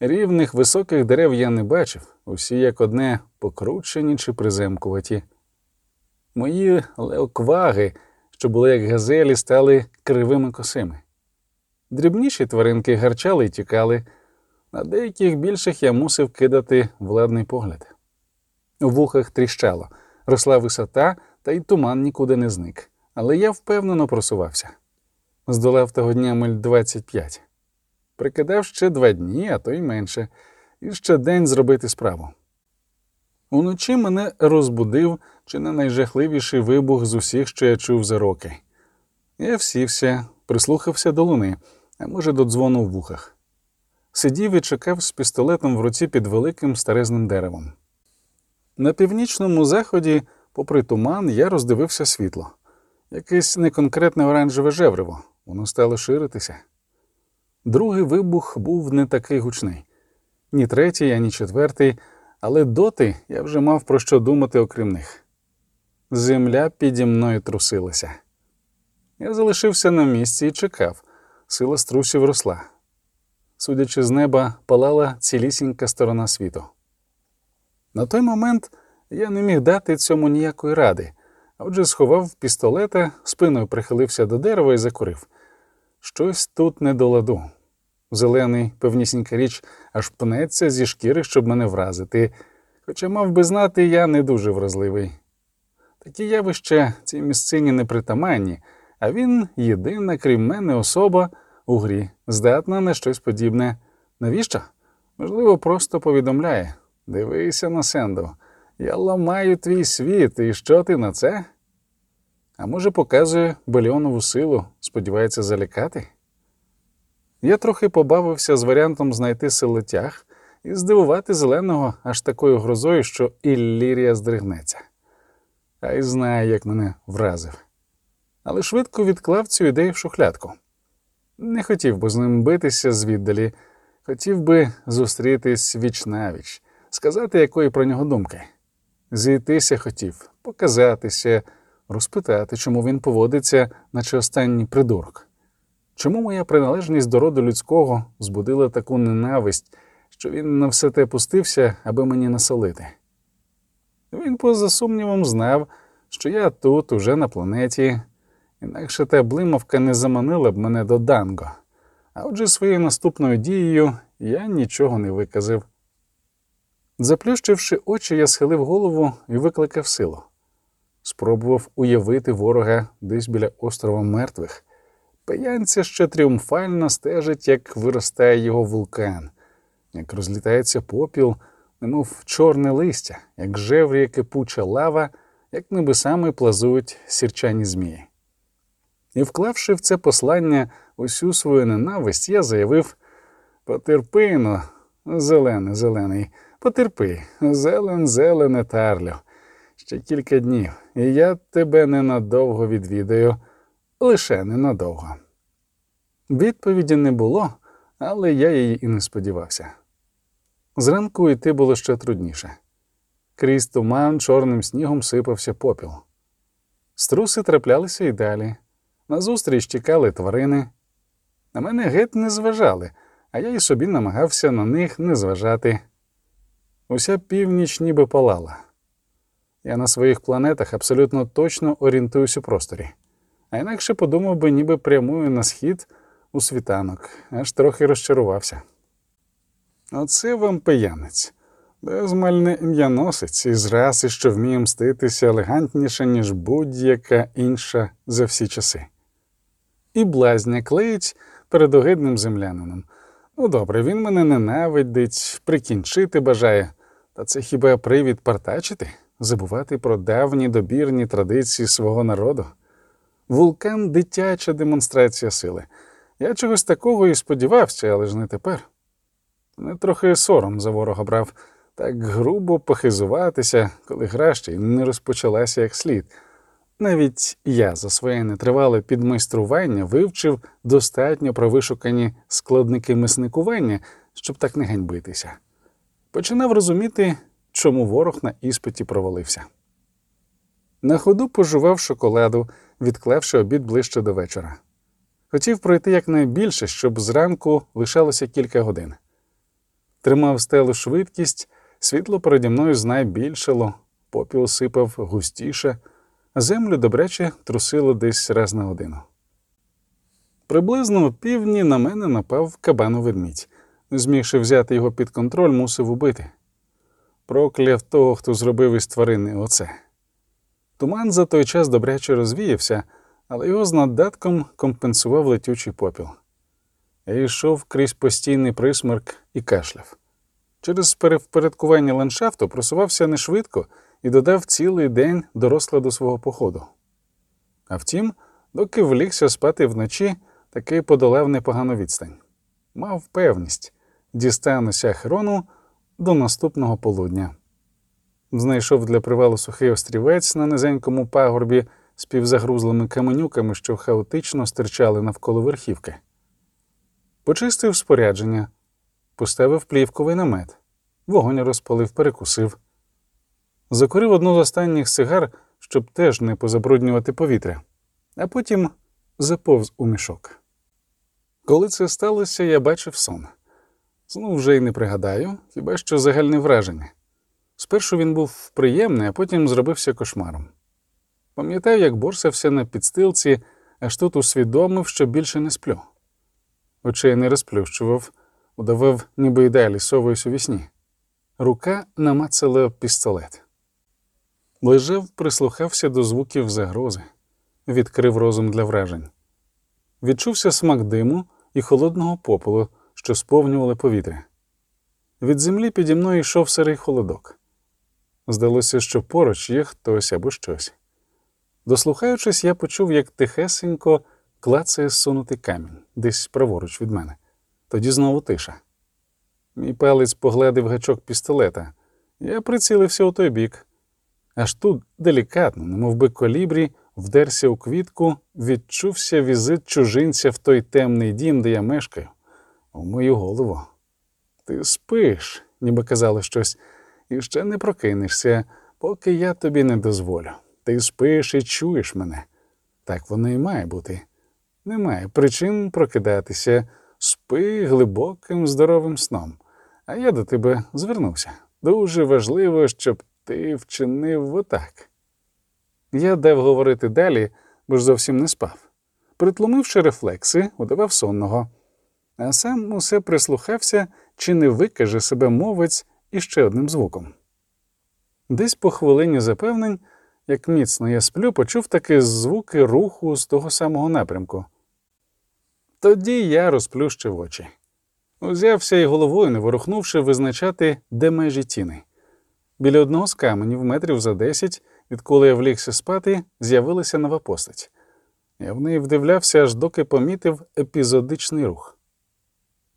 Рівних високих дерев я не бачив, усі як одне покручені чи приземкуваті. Мої леокваги, що були як газелі, стали кривими косими. Дрібніші тваринки гарчали й тікали, на деяких більших я мусив кидати владний погляд. У вухах тріщало, росла висота, та й туман нікуди не зник, але я впевнено просувався. Здолав того дня миль 25. Прикидав ще два дні, а то й менше, і ще день зробити справу. Уночі мене розбудив чи не найжахливіший вибух з усіх, що я чув за роки. Я всівся, прислухався до луни, а може, до дзвону в вухах. Сидів і чекав з пістолетом в руці під великим старезним деревом. На північному заході, попри туман, я роздивився світло, якесь неконкретне оранжеве жевриво, воно стало ширитися. Другий вибух був не такий гучний, ні третій, ані четвертий, але доти я вже мав про що думати окрім них. Земля піді мною трусилася. Я залишився на місці і чекав, сила струсів росла. Судячи з неба, палала цілісінька сторона світу. На той момент я не міг дати цьому ніякої ради, а отже сховав пістолета, спиною прихилився до дерева і закурив. Щось тут не до ладу. Зелений, певнісінька річ, аж пнеться зі шкіри, щоб мене вразити, хоча мав би знати, я не дуже вразливий. Такі явища цій місцині непритаманні, а він єдина, крім мене, особа у грі, здатна на щось подібне. Навіщо? Можливо, просто повідомляє дивися на Сенду, я ламаю твій світ, і що ти на це? А може, показує бельонову силу, сподівається залякати? Я трохи побавився з варіантом знайти силотяг і здивувати зеленого аж такою грозою, що Іллірія здригнеться. А й знає, як мене вразив. Але швидко відклав цю ідею в шухлядку. Не хотів би з ним битися звіддалі, хотів би зустрітись віч навіч, сказати, якої про нього думки. Зійтися хотів, показатися, розпитати, чому він поводиться, наче останній придурок. Чому моя приналежність до роду людського збудила таку ненависть, що він на все те пустився, аби мені насолити? Він, поза сумнівом, знав, що я тут, уже на планеті, інакше та блимавка не заманила б мене до Данго, а отже своєю наступною дією я нічого не виказав. Заплющивши очі, я схилив голову і викликав силу. Спробував уявити ворога десь біля острова мертвих. Паянця ще тріумфально стежить, як виростає його вулкан, як розлітається попіл, немов чорне листя, як жевріє кипуча лава, як небесами плазують сірчані змії. І, вклавши в це послання усю свою ненависть, я заявив Потерпино, зелений, зелений, потерпи, зелен, зелене тарлю. Ще кілька днів, і я тебе ненадовго відвідаю, лише ненадовго. Відповіді не було, але я її і не сподівався. Зранку йти було ще трудніше. Крізь туман чорним снігом сипався попіл. Струси траплялися й далі. Назустріч тікали тварини. На мене геть не зважали, а я й собі намагався на них не зважати. Уся північ ніби палала. Я на своїх планетах абсолютно точно орієнтуюсь у просторі, а інакше подумав би, ніби прямую на схід у світанок, аж трохи розчарувався. Оце вам пиянець, безмальне ім'яносець із раси, що вміє мститися елегантніше, ніж будь-яка інша за всі часи. І блазня клеїть перед огидним землянином. Ну, добре, він мене ненавидить, прикінчити бажає, та це хіба привід партачити, забувати про давні добірні традиції свого народу? Вулкан дитяча демонстрація сили. Я чогось такого і сподівався, але ж не тепер. Не трохи сором за ворога брав, так грубо похизуватися, коли гра ще й не розпочалася як слід. Навіть я за своє нетривале підмайстрування вивчив достатньо про вишукані складники мисникування, щоб так не ганьбитися. Починав розуміти, чому ворог на іспиті провалився. На ходу пожував шоколаду, відклавши обід ближче до вечора. Хотів пройти якнайбільше, щоб зранку лишалося кілька годин. Тримав стелу швидкість, світло переді мною знай більшало, попіл сипав густіше, землю добряче трусило десь раз на годину. Приблизно о півдні на мене напав кабану ведмідь. Змігши взяти його під контроль, мусив убити. Прокляв того, хто зробив із тварини оце. Туман за той час добряче розвіявся, але його з надатком компенсував летючий попіл. Я йшов крізь постійний присмерк і кашляв. Через перевпорядкування ландшафту просувався не швидко і додав цілий день до розкладу свого походу. А втім, доки влігся спати вночі, таки подолав непогану відстань. Мав певність дістануся Ахерону до наступного полудня. Знайшов для привалу сухий острівець на низенькому пагорбі з півзагрузлими каменюками, що хаотично стирчали навколо верхівки. Почистив спорядження, поставив плівковий намет, вогонь розпалив, перекусив. Закурив одну з останніх сигар, щоб теж не позабруднювати повітря, а потім заповз у мішок. Коли це сталося, я бачив сон. Сну вже й не пригадаю, хіба що загальне враження. Спершу він був приємний, а потім зробився кошмаром. Пам'ятаю, як борсався на підстилці, аж тут усвідомив, що більше не сплю. Очей не розплющував, удавав, ніби й далі совуюсь у вісні. Рука намацала пістолет. Лежав, прислухався до звуків загрози, відкрив розум для вражень. Відчувся смак диму і холодного попелу, що сповнювали повітря. Від землі піді мною йшов сирий холодок. Здалося, що поруч є хтось або щось. Дослухаючись, я почув, як тихесенько клацає сунутий камінь десь праворуч від мене. Тоді знову тиша. Мій палець погледив гачок пістолета. Я прицілився у той бік. Аж тут делікатно, немов би колібрі, вдерся у квітку, відчувся візит чужинця в той темний дім, де я мешкаю, у мою голову. Ти спиш, ніби казало щось, і ще не прокинешся, поки я тобі не дозволю. Ти спиш і чуєш мене. Так воно і має бути. Немає причин прокидатися, спи глибоким, здоровим сном. А я до тебе звернувся. Дуже важливо, щоб ти вчинив отак. Я дав говорити далі, бо ж зовсім не спав. Притлумивши рефлекси, удавав сонного, а сам усе прислухався, чи не викаже себе мовець іще одним звуком. Десь по хвилині запевнень, як міцно я сплю, почув таки звуки руху з того самого напрямку. Тоді я розплющив очі. Узявся і головою, не ворухнувши, визначати, де межі тіни. Біля одного з каменів, метрів за десять, відколи я влігся спати, з'явилася нова постать. Я в неї вдивлявся, аж доки помітив епізодичний рух.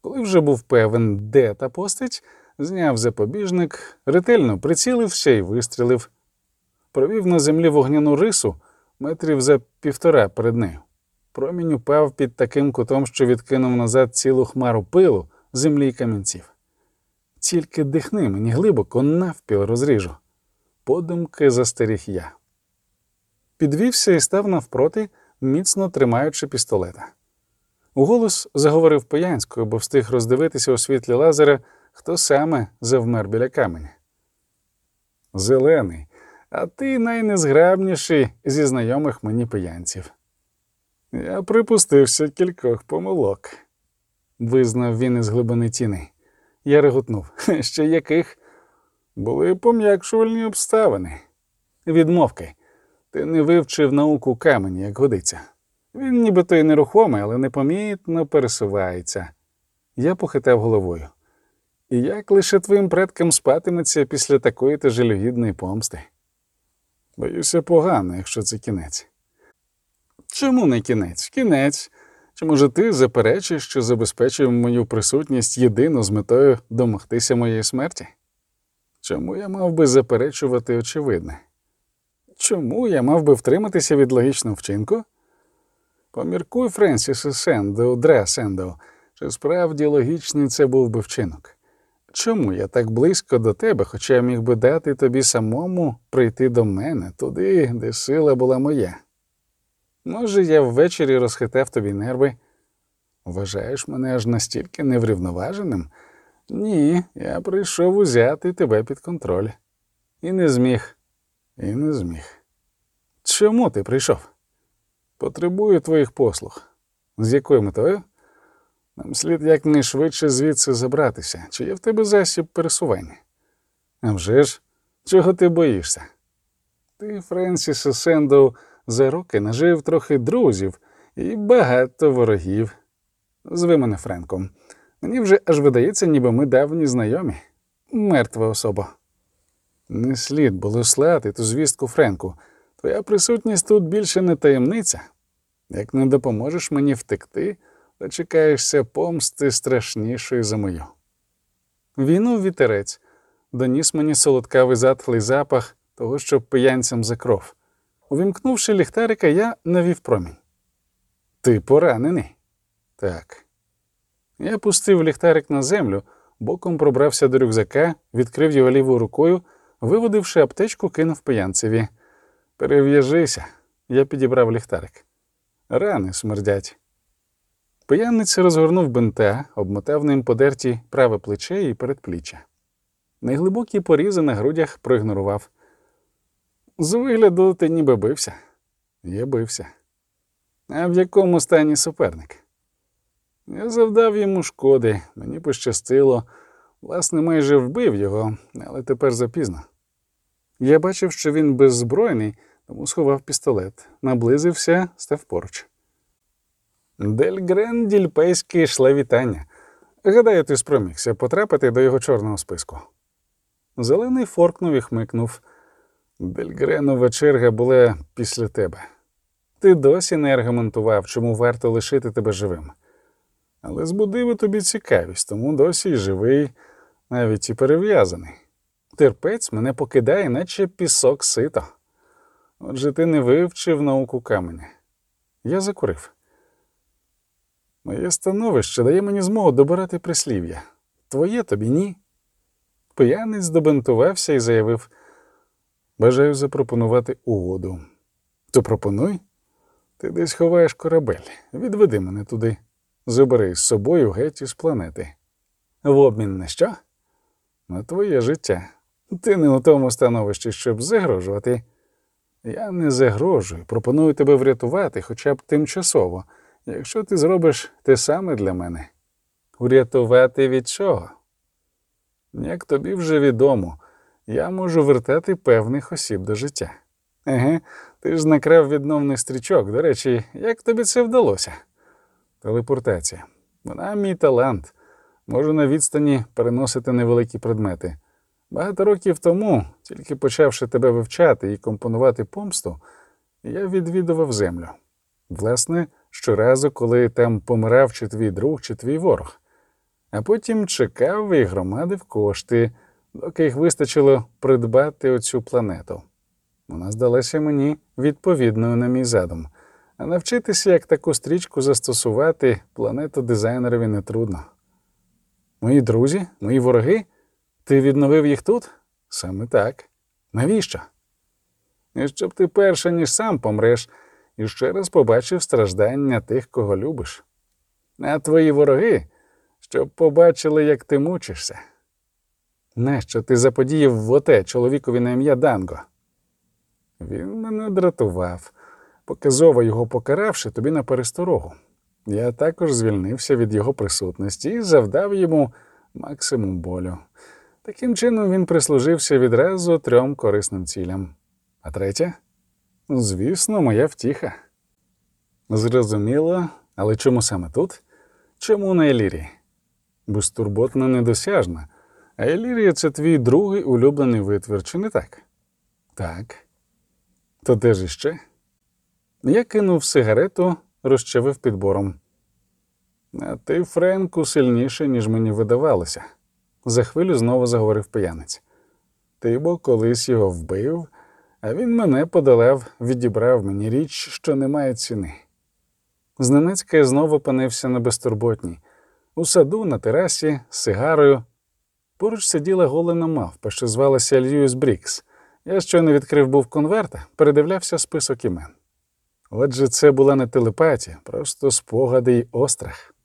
Коли вже був певен, де та постать, зняв запобіжник, ретельно прицілився і вистрілив, провів на землі вогняну рису метрів за півтора перед нею. Промінь упав під таким кутом, що відкинув назад цілу хмару пилу, землі й камінців. Тільки дихни мені глибоко навпіл розріжу. Подумки застеріг я. Підвівся і став навпроти, міцно тримаючи пістолета. Уголос заговорив пиянською, бо встиг роздивитися у світлі лазера, хто саме завмер біля каменя. Зелений, а ти найнезграбніший зі знайомих мені пиянців. Я припустився кількох помилок, визнав він із глибини тіни. Я реготнув. <laughs> Ще яких були пом'якшувальні обставини. Відмовки. Ти не вивчив науку камені, як годиться. Він нібито й нерухомий, але непомітно пересувається. Я похитав головою. І як лише твоїм предкам спатиметься після такої та помсти? Боюся погано, якщо це кінець. Чому не кінець? Кінець. Чи може ти заперечиш, що забезпечив мою присутність єдино з метою домогтися моєї смерті? Чому я мав би заперечувати очевидне? Чому я мав би втриматися від логічного вчинку? Поміркуй, Френсісе Сендоу, Дра Сендоу, чи справді логічний це був би вчинок? Чому я так близько до тебе, хоча я міг би дати тобі самому прийти до мене, туди, де сила була моя? Може, я ввечері розхитав тобі нерви? Вважаєш мене аж настільки неврівноваженим? Ні, я прийшов узяти тебе під контроль. І не зміг, і не зміг. Чому ти прийшов? Потребую твоїх послуг. З якою метою? Нам слід якнайшвидше звідси забратися. Чи є в тебе засіб пересування? А вже ж, чого ти боїшся? Ти, Френсісе Сендоу, за роки нажив трохи друзів і багато ворогів. Зви мене Френком. Мені вже аж видається, ніби ми давні знайомі. Мертва особа. Не слід було слати ту звістку Френку. Твоя присутність тут більше не таємниця. Як не допоможеш мені втекти, дочекаєшся помсти страшнішої за мою. Війну вітерець доніс мені солодкавий затхлий запах того, що пиянцям за кров. Увімкнувши ліхтарика, я навів промінь. Ти поранений? Так. Я пустив ліхтарик на землю, боком пробрався до рюкзака, відкрив його лівою рукою, виводивши аптечку, кинув пиянцеві. Перев'яжися, я підібрав ліхтарик. Рани смердять. Пиянець розгорнув бинта, обмотав ним подерті праве плече і передпліччя. Найглибокі порізи на грудях проігнорував. З вигляду ти ніби бився. Я бився. А в якому стані суперник? Я завдав йому шкоди, мені пощастило, власне, майже вбив його, але тепер запізно. Я бачив, що він беззбройний, тому сховав пістолет, наблизився, став поруч. Дельгрен дільпейський вітання. Гадаю, ти спромігся потрапити до його чорного списку. Зелений форкнув і хмикнув. Дельгренова черга була після тебе. Ти досі не аргументував, чому варто лишити тебе живим. Але збудив тобі цікавість, тому досі й живий, навіть і перев'язаний. Терпець мене покидає, наче пісок сито. Отже, ти не вивчив науку каменя. Я закурив. Моє становище дає мені змогу добирати прислів'я. Твоє тобі ні. П'янець добентувався і заявив бажаю запропонувати угоду. То пропонуй. Ти десь ховаєш корабель. Відведи мене туди. Забери з собою геть із планети. В обмін на що? На твоє життя. Ти не у тому становищі, щоб загрожувати. Я не загрожую, пропоную тебе врятувати хоча б тимчасово, якщо ти зробиш те саме для мене. Врятувати від чого? Як тобі вже відомо, я можу вертати певних осіб до життя. Еге, ти ж накрав відновних стрічок. До речі, як тобі це вдалося? Телепортація. Вона мій талант. Можу на відстані переносити невеликі предмети. Багато років тому, тільки почавши тебе вивчати і компонувати помсту, я відвідував землю. Власне, щоразу, коли там помирав чи твій друг, чи твій ворог, а потім чекав і громадив кошти, доки їх вистачило придбати оцю планету. Вона здалася мені відповідною на мій задум, а навчитися, як таку стрічку застосувати, планету дизайнерові нетрудно. Мої друзі, мої вороги. Ти відновив їх тут? Саме так. Навіщо? І щоб ти перше, ніж сам помреш, і ще раз побачив страждання тих, кого любиш. А твої вороги, щоб побачили, як ти мучишся. Нащо ти заподіяв в оте чоловікові на ім'я Данго? Він мене дратував. показово його покаравши тобі на пересторогу. Я також звільнився від його присутності і завдав йому максимум болю. Таким чином він прислужився відразу трьом корисним цілям. А третя? Звісно, моя втіха. Зрозуміло, але чому саме тут? Чому на Елірії? Безтурботно недосяжна. А Елірія це твій другий улюблений витвір, чи не так? Так. То де ж іще? Я кинув сигарету, розчавив підбором. А ти, Френку, сильніше, ніж мені видавалося. За хвилю знову заговорив п'янець. Ти бо колись його вбив, а він мене подолав, відібрав мені річ, що не має ціни. Зненацька знову опинився на безтурботній, у саду, на терасі, з сигарою. Поруч сиділа голена мавпа, що звалася Льюіс Брікс. Я щойно відкрив був конверта, передивлявся список імен. Отже, це була не телепатія, просто спогади й острах.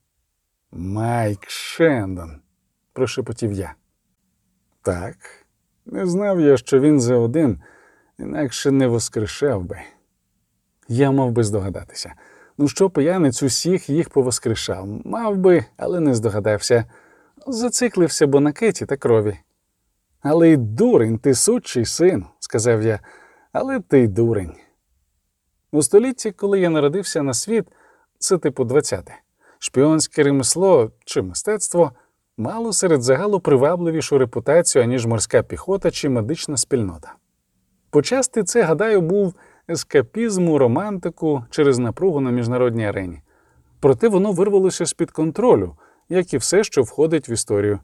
Майк Шендон, прошепотів я. Так, не знав я, що він за один, інакше не воскрешав би. Я мав би здогадатися. Ну, що п'янець усіх їх повоскрешав, мав би, але не здогадався. Зациклився бо на кеті та крові. Але й дурень, ти сучий син, сказав я, але ти й дурень. У столітті, коли я народився на світ, це типу 20-те, шпіонське ремесло чи мистецтво мало серед загалу привабливішу репутацію, аніж морська піхота чи медична спільнота. Почасти це, гадаю, був ескапізму, романтику через напругу на міжнародній арені. Проте воно вирвалося з-під контролю, як і все, що входить в історію.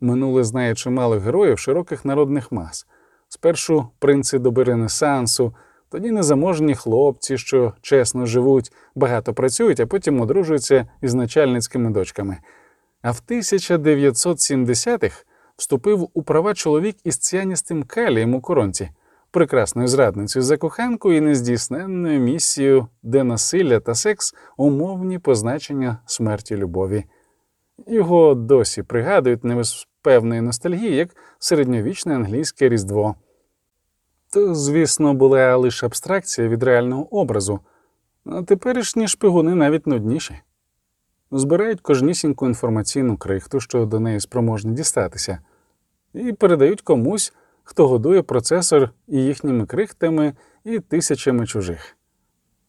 Минуле знає чимало героїв широких народних мас. Спершу принци доби Ренесансу, тоді незаможні хлопці, що чесно живуть, багато працюють, а потім одружуються із начальницькими дочками. А в 1970-х вступив у права чоловік із ціаністим калієм у коронці, прекрасною зрадницею за коханкою і нездійсненною місією, де насилля та секс умовні позначення смерті любові. Його досі пригадують не без певної ностальгії, як середньовічне англійське різдво. То, звісно, була лише абстракція від реального образу, а теперішні шпигуни навіть нудніші. Збирають кожнісіньку інформаційну крихту, що до неї спроможні дістатися, і передають комусь, хто годує процесор і їхніми крихтами, і тисячами чужих.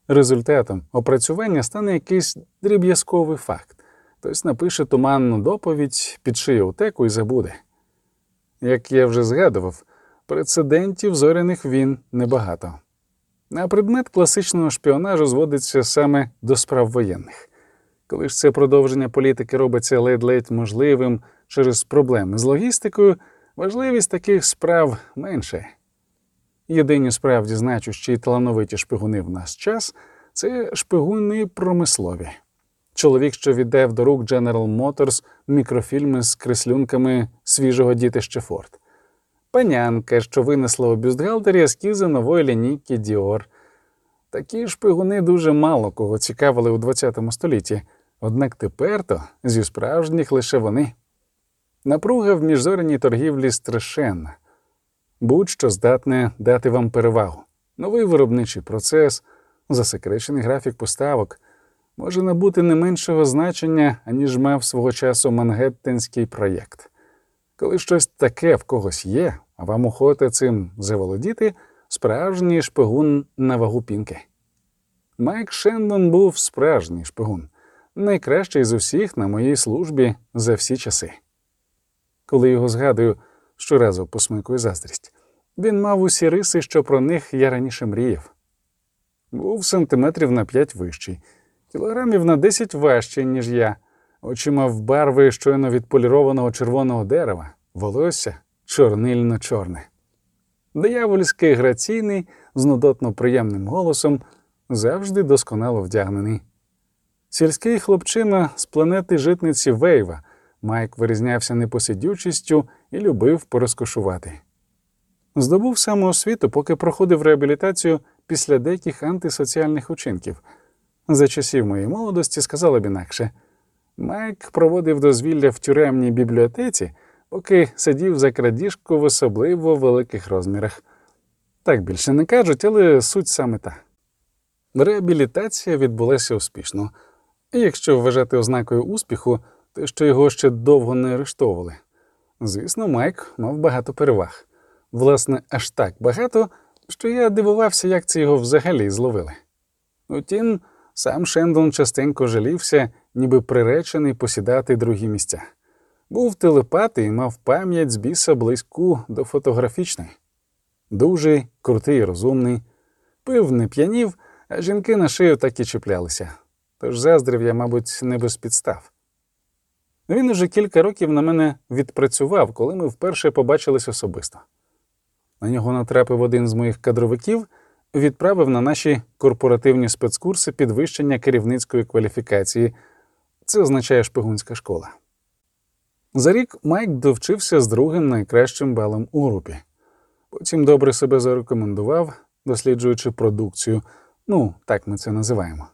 Результатом опрацювання стане якийсь дріб'язковий факт. Хтось напише туманну доповідь, підшиє утеку і забуде. Як я вже згадував, прецедентів зоряних він небагато. А предмет класичного шпіонажу зводиться саме до справ воєнних. Коли ж це продовження політики робиться ледь-ледь можливим через проблеми з логістикою, важливість таких справ менше. Єдині справді значущі і талановиті шпигуни в наш час це шпигуни промислові. Чоловік, що віддав до рук General Motors мікрофільми з креслюнками свіжого дітища Форд. Панянка, що винесла у бюстгальтері ескізи нової лінійки Dior. Такі шпигуни дуже мало кого цікавили у ХХ столітті, однак тепер то зі справжніх лише вони. Напруга в міжзоряній торгівлі страшенна, будь-що здатне дати вам перевагу, новий виробничий процес, засекречений графік поставок може набути не меншого значення, аніж мав свого часу Мангеттенський проєкт. Коли щось таке в когось є, а вам охота цим заволодіти, справжній шпигун на вагу пінки. Майк Шендон був справжній шпигун, найкращий з усіх на моїй службі за всі часи. Коли його згадую, щоразу посмикую заздрість, він мав усі риси, що про них я раніше мріяв. Був сантиметрів на п'ять вищий кілограмів на 10 важче, ніж я, очі мав барви щойно відполірованого червоного дерева, волосся чорнильно чорне. Диявольський граційний, з нудотно приємним голосом, завжди досконало вдягнений. Сільський хлопчина з планети житниці Вейва Майк вирізнявся непосидючістю і любив порозкошувати. Здобув самоосвіту, поки проходив реабілітацію після деяких антисоціальних учинків. За часів моєї молодості сказала б інакше. Майк проводив дозвілля в тюремній бібліотеці, поки сидів за крадіжку в особливо великих розмірах. Так більше не кажуть, але суть саме та. Реабілітація відбулася успішно, і якщо вважати ознакою успіху, те, що його ще довго не арештовували. Звісно, Майк мав багато переваг. Власне, аж так багато, що я дивувався, як це його взагалі зловили. Утім, сам Шендон частенько жалівся, ніби приречений посідати другі місця. Був телепат і мав пам'ять з біса близьку до фотографічної. Дужий, крутий і розумний, пив не п'янів, а жінки на шию так і чіплялися. Тож заздрів я, мабуть, не без підстав. Він уже кілька років на мене відпрацював, коли ми вперше побачились особисто. На нього натрапив один з моїх кадровиків, відправив на наші корпоративні спецкурси підвищення керівницької кваліфікації. Це означає шпигунська школа. За рік Майк довчився з другим найкращим балом у групі. Потім добре себе зарекомендував, досліджуючи продукцію. Ну, так ми це називаємо.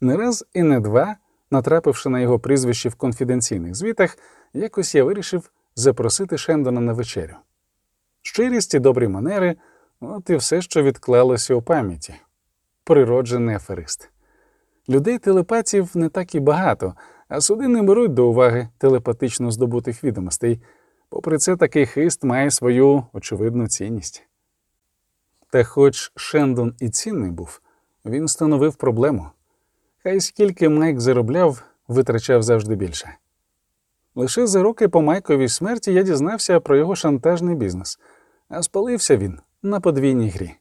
Не раз і не два, натрапивши на його прізвище в конфіденційних звітах, якось я вирішив запросити Шендона на вечерю. Щирість і добрі манери от і все, що відклалося у пам'яті. Природжений аферист. Людей телепатів не так і багато, а суди не беруть до уваги телепатично здобутих відомостей. Попри це, такий хист має свою очевидну цінність. Та хоч Шендон і цінний був, він становив проблему. Хай скільки Майк заробляв, витрачав завжди більше. Лише за роки по Майковій смерті я дізнався про його шантажний бізнес, а спалився він на подвійній грі.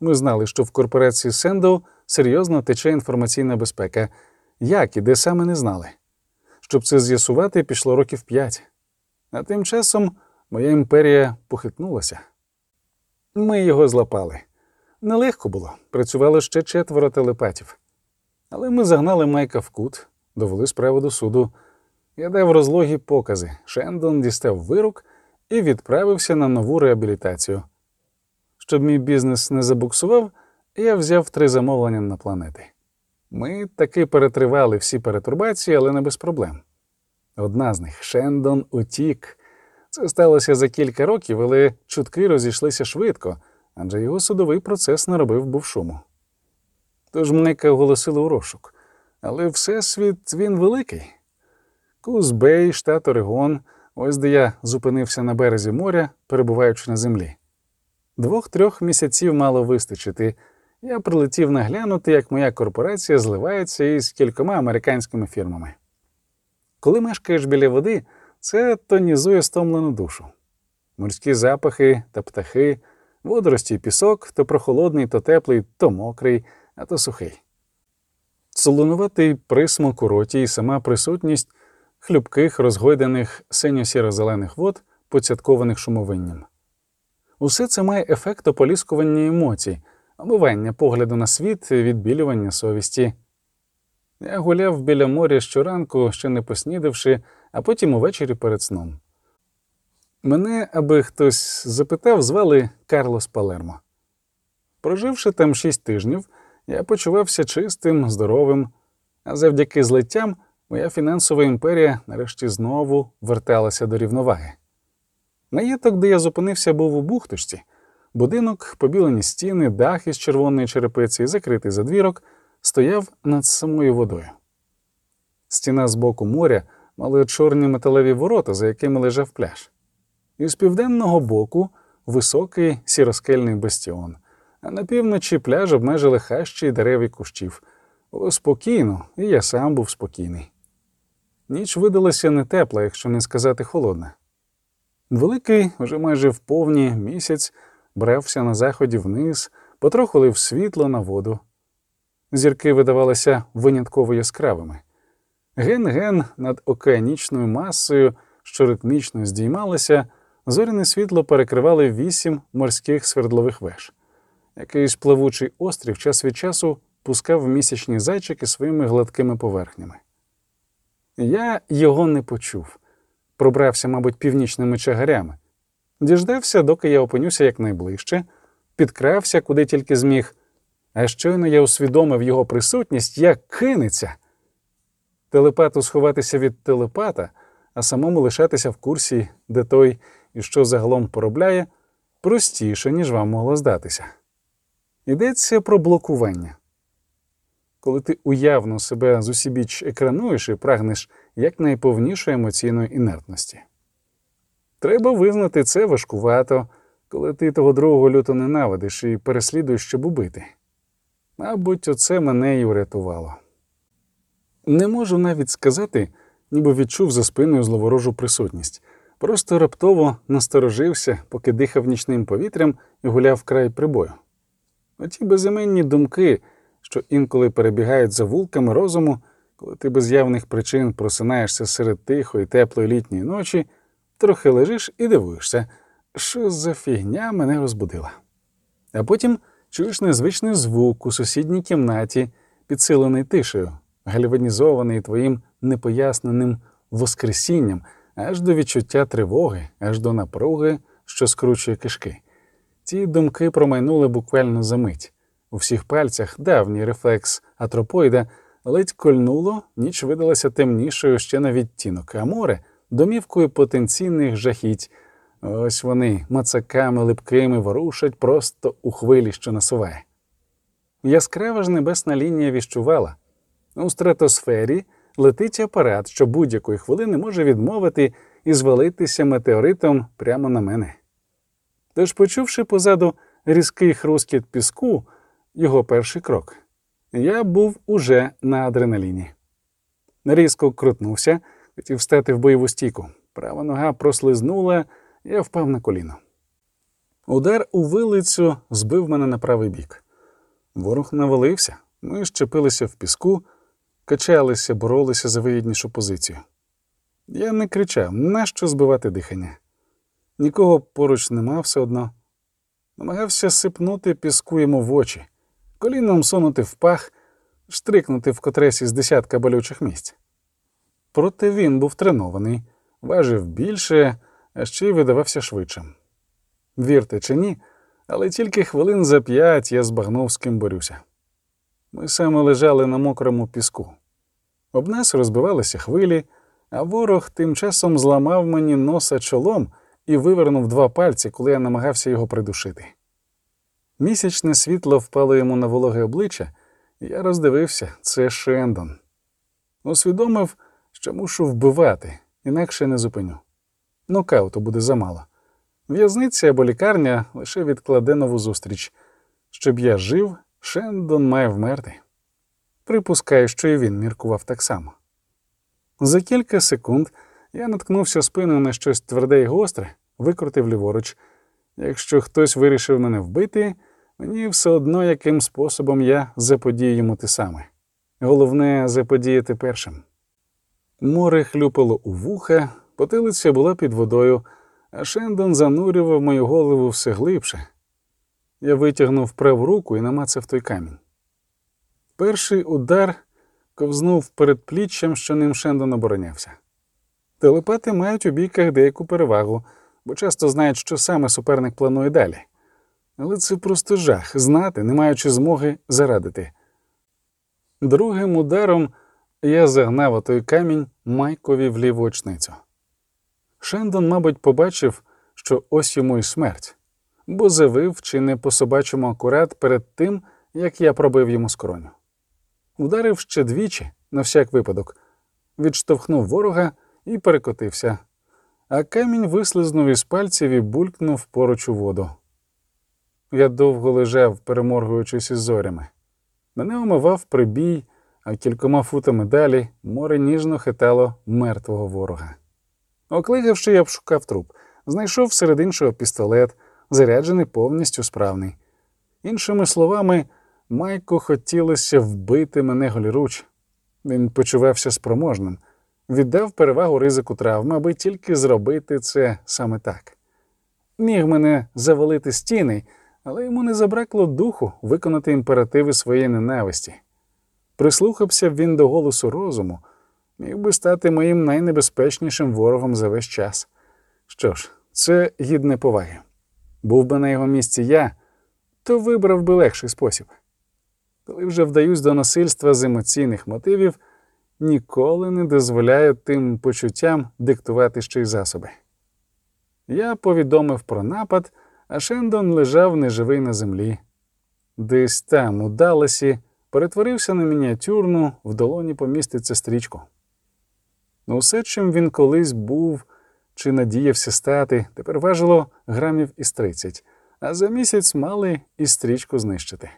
Ми знали, що в корпорації Сендоу серйозно тече інформаційна безпека, як і де саме не знали. Щоб це з'ясувати, пішло років п'ять. А тим часом моя імперія похитнулася. Ми його злапали. Нелегко було, працювало ще четверо телепатів. Але ми загнали Майка в кут, довели справу до суду. Я дав розлогі покази. Шендон дістав вирок і відправився на нову реабілітацію. Щоб мій бізнес не забуксував, я взяв три замовлення на планети. Ми таки перетривали всі перетурбації, але не без проблем. Одна з них Шендон утік. Це сталося за кілька років, але чутки розійшлися швидко, адже його судовий процес наробив був шуму. Тож Мнека оголосили у розшук. Але всесвіт він великий. Кузбей, штат Орегон, ось де я зупинився на березі моря, перебуваючи на землі. Двох-трьох місяців мало вистачити. Я прилетів наглянути, як моя корпорація зливається із кількома американськими фірмами. Коли мешкаєш біля води, це тонізує стомлену душу. Морські запахи та птахи, водорості і пісок то прохолодний, то теплий, то мокрий, а то сухий. Солонуватий присмак у роті і сама присутність хлюбких, розгойданих синьо-сіро-зелених вод, поцяткованих шумовинням. Усе це має ефект ополіскування емоцій, омивання погляду на світ, відбілювання совісті. Я гуляв біля моря щоранку, ще не поснідавши, а потім увечері перед сном. Мене, аби хтось запитав, звали Карлос Палермо. Проживши там шість тижнів, я почувався чистим, здоровим, а завдяки злиттям моя фінансова імперія нарешті знову верталася до рівноваги. Маєток, де я зупинився, був у бухточці. Будинок, побілені стіни, дах із червоної черепиці, закритий задвірок, стояв над самою водою. Стіна з боку моря мала чорні металеві ворота, за якими лежав пляж. І з південного боку високий сіроскельний бастіон, а на півночі пляж обмежили хащі й дерев і кущів. Було спокійно, і я сам був спокійний. Ніч видалася не тепла, якщо не сказати холодна. Великий, вже майже в повні місяць, брався на заході вниз, потроху лив світло на воду. Зірки видавалися винятково яскравими. Ген-ген над океанічною масою, що ритмічно здіймалася, зоряне світло перекривали вісім морських свердлових веж. Якийсь плавучий острів час від часу пускав місячні зайчики своїми гладкими поверхнями. Я його не почув, пробрався, мабуть, північними чагарями, діждався, доки я опинюся якнайближче, підкрався куди тільки зміг, а щойно я усвідомив його присутність, як кинеться. Телепату сховатися від телепата, а самому лишатися в курсі, де той і що загалом поробляє, простіше, ніж вам могло здатися. Йдеться про блокування. Коли ти уявно себе зусібіч екрануєш і прагнеш якнайповнішої емоційної інертності. Треба визнати це важкувато, коли ти того другого люто ненавидиш і переслідуєш, щоб убити. Мабуть, оце мене і врятувало. Не можу навіть сказати, ніби відчув за спиною зловорожу присутність. Просто раптово насторожився, поки дихав нічним повітрям і гуляв край прибою. Оті безіменні думки, що інколи перебігають за вулками розуму, коли ти без явних причин просинаєшся серед тихої, теплої літньої ночі, трохи лежиш і дивуєшся, що за фігня мене розбудила. А потім чуєш незвичний звук у сусідній кімнаті, підсилений тишею, гальванізований твоїм непоясненим воскресінням, аж до відчуття тривоги, аж до напруги, що скручує кишки. Ці думки промайнули буквально за мить. У всіх пальцях давній рефлекс атропоїда ледь кольнуло, ніч видалася темнішою ще на відтінок, а море домівкою потенційних жахіть. Ось вони мацаками липкими ворушать просто у хвилі, що насуває. Яскрава ж небесна лінія віщувала. У стратосфері летить апарат, що будь-якої хвилини може відмовити і звалитися метеоритом прямо на мене. Тож, почувши позаду різкий хрускіт піску, його перший крок, я був уже на адреналіні. Різко крутнувся, хотів стати в бойову стійку. Права нога прослизнула, я впав на коліно. Удар у вилицю збив мене на правий бік. Ворог навалився, ми щепилися в піску, качалися, боролися за вигіднішу позицію. Я не кричав, нащо збивати дихання. Нікого поруч нема все одно. Намагався сипнути піску йому в очі, коліном сунути в пах, штрикнути в котресь із десятка болючих місць. Проте він був тренований, важив більше, а ще й видавався швидшим. Вірте чи ні, але тільки хвилин за п'ять я збагнув, з ким борюся. Ми саме лежали на мокрому піску. Об нас розбивалися хвилі, а ворог тим часом зламав мені носа чолом і вивернув два пальці, коли я намагався його придушити. Місячне світло впало йому на вологе обличчя, і я роздивився це Шендон. Усвідомив, що мушу вбивати, інакше не зупиню. Нокауту буде замало. В'язниця або лікарня лише відкладе нову зустріч. Щоб я жив, Шендон має вмерти. Припускаю, що і він міркував так само. За кілька секунд я наткнувся спиною на щось тверде і гостре, викрутив ліворуч. Якщо хтось вирішив мене вбити, мені все одно яким способом я заподію йому те саме. Головне заподіяти першим. Море хлюпало у вуха, потилиця була під водою, а Шендон занурював мою голову все глибше. Я витягнув праву руку і намацав той камінь. Перший удар ковзнув перед пліччям, що ним Шендон оборонявся. Телепати мають у бійках деяку перевагу, бо часто знають, що саме суперник планує далі. Але це просто жах знати, не маючи змоги зарадити. Другим ударом я загнав отой камінь Майкові в ліву очницю. Шендон, мабуть, побачив, що ось йому й смерть, бо завив чи не по собачому акурат перед тим, як я пробив йому скроню. Ударив ще двічі, на всяк випадок, відштовхнув ворога і перекотився, а камінь вислизнув із пальців і булькнув поруч у воду. Я довго лежав, переморгуючись із зорями. Мене омивав прибій, а кількома футами далі море ніжно хитало мертвого ворога. Оклигавши, я обшукав труп, знайшов серед іншого пістолет, заряджений повністю справний. Іншими словами, Майку хотілося вбити мене голіруч. Він почувався спроможним, віддав перевагу ризику травми, аби тільки зробити це саме так. Міг мене завалити стіни, але йому не забракло духу виконати імперативи своєї ненависті. Прислухався б він до голосу розуму, міг би стати моїм найнебезпечнішим ворогом за весь час. Що ж, це гідне поваги. Був би на його місці я, то вибрав би легший спосіб. Коли вже вдаюсь до насильства з емоційних мотивів, ніколи не дозволяю тим почуттям диктувати ще й засоби. Я повідомив про напад, а Шендон лежав неживий на землі. десь там, у Далласі, перетворився на мініатюрну, в долоні поміститься стрічку. Усе, чим він колись був чи надіявся стати, тепер важило грамів із 30, а за місяць мали і стрічку знищити.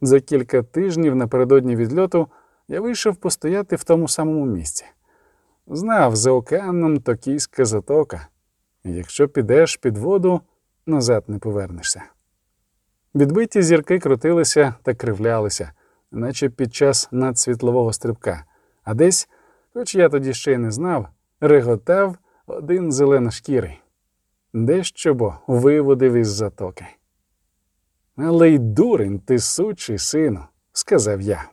За кілька тижнів напередодні відльоту я вийшов постояти в тому самому місці. Знав, за океаном токійська затока. Якщо підеш під воду, назад не повернешся. Відбиті зірки крутилися та кривлялися, наче під час надсвітлового стрибка, а десь, хоч я тоді ще й не знав, реготав один зеленошкірий. Дещо бо виводив із затоки. Але й дурень ти сучий сину, сказав я.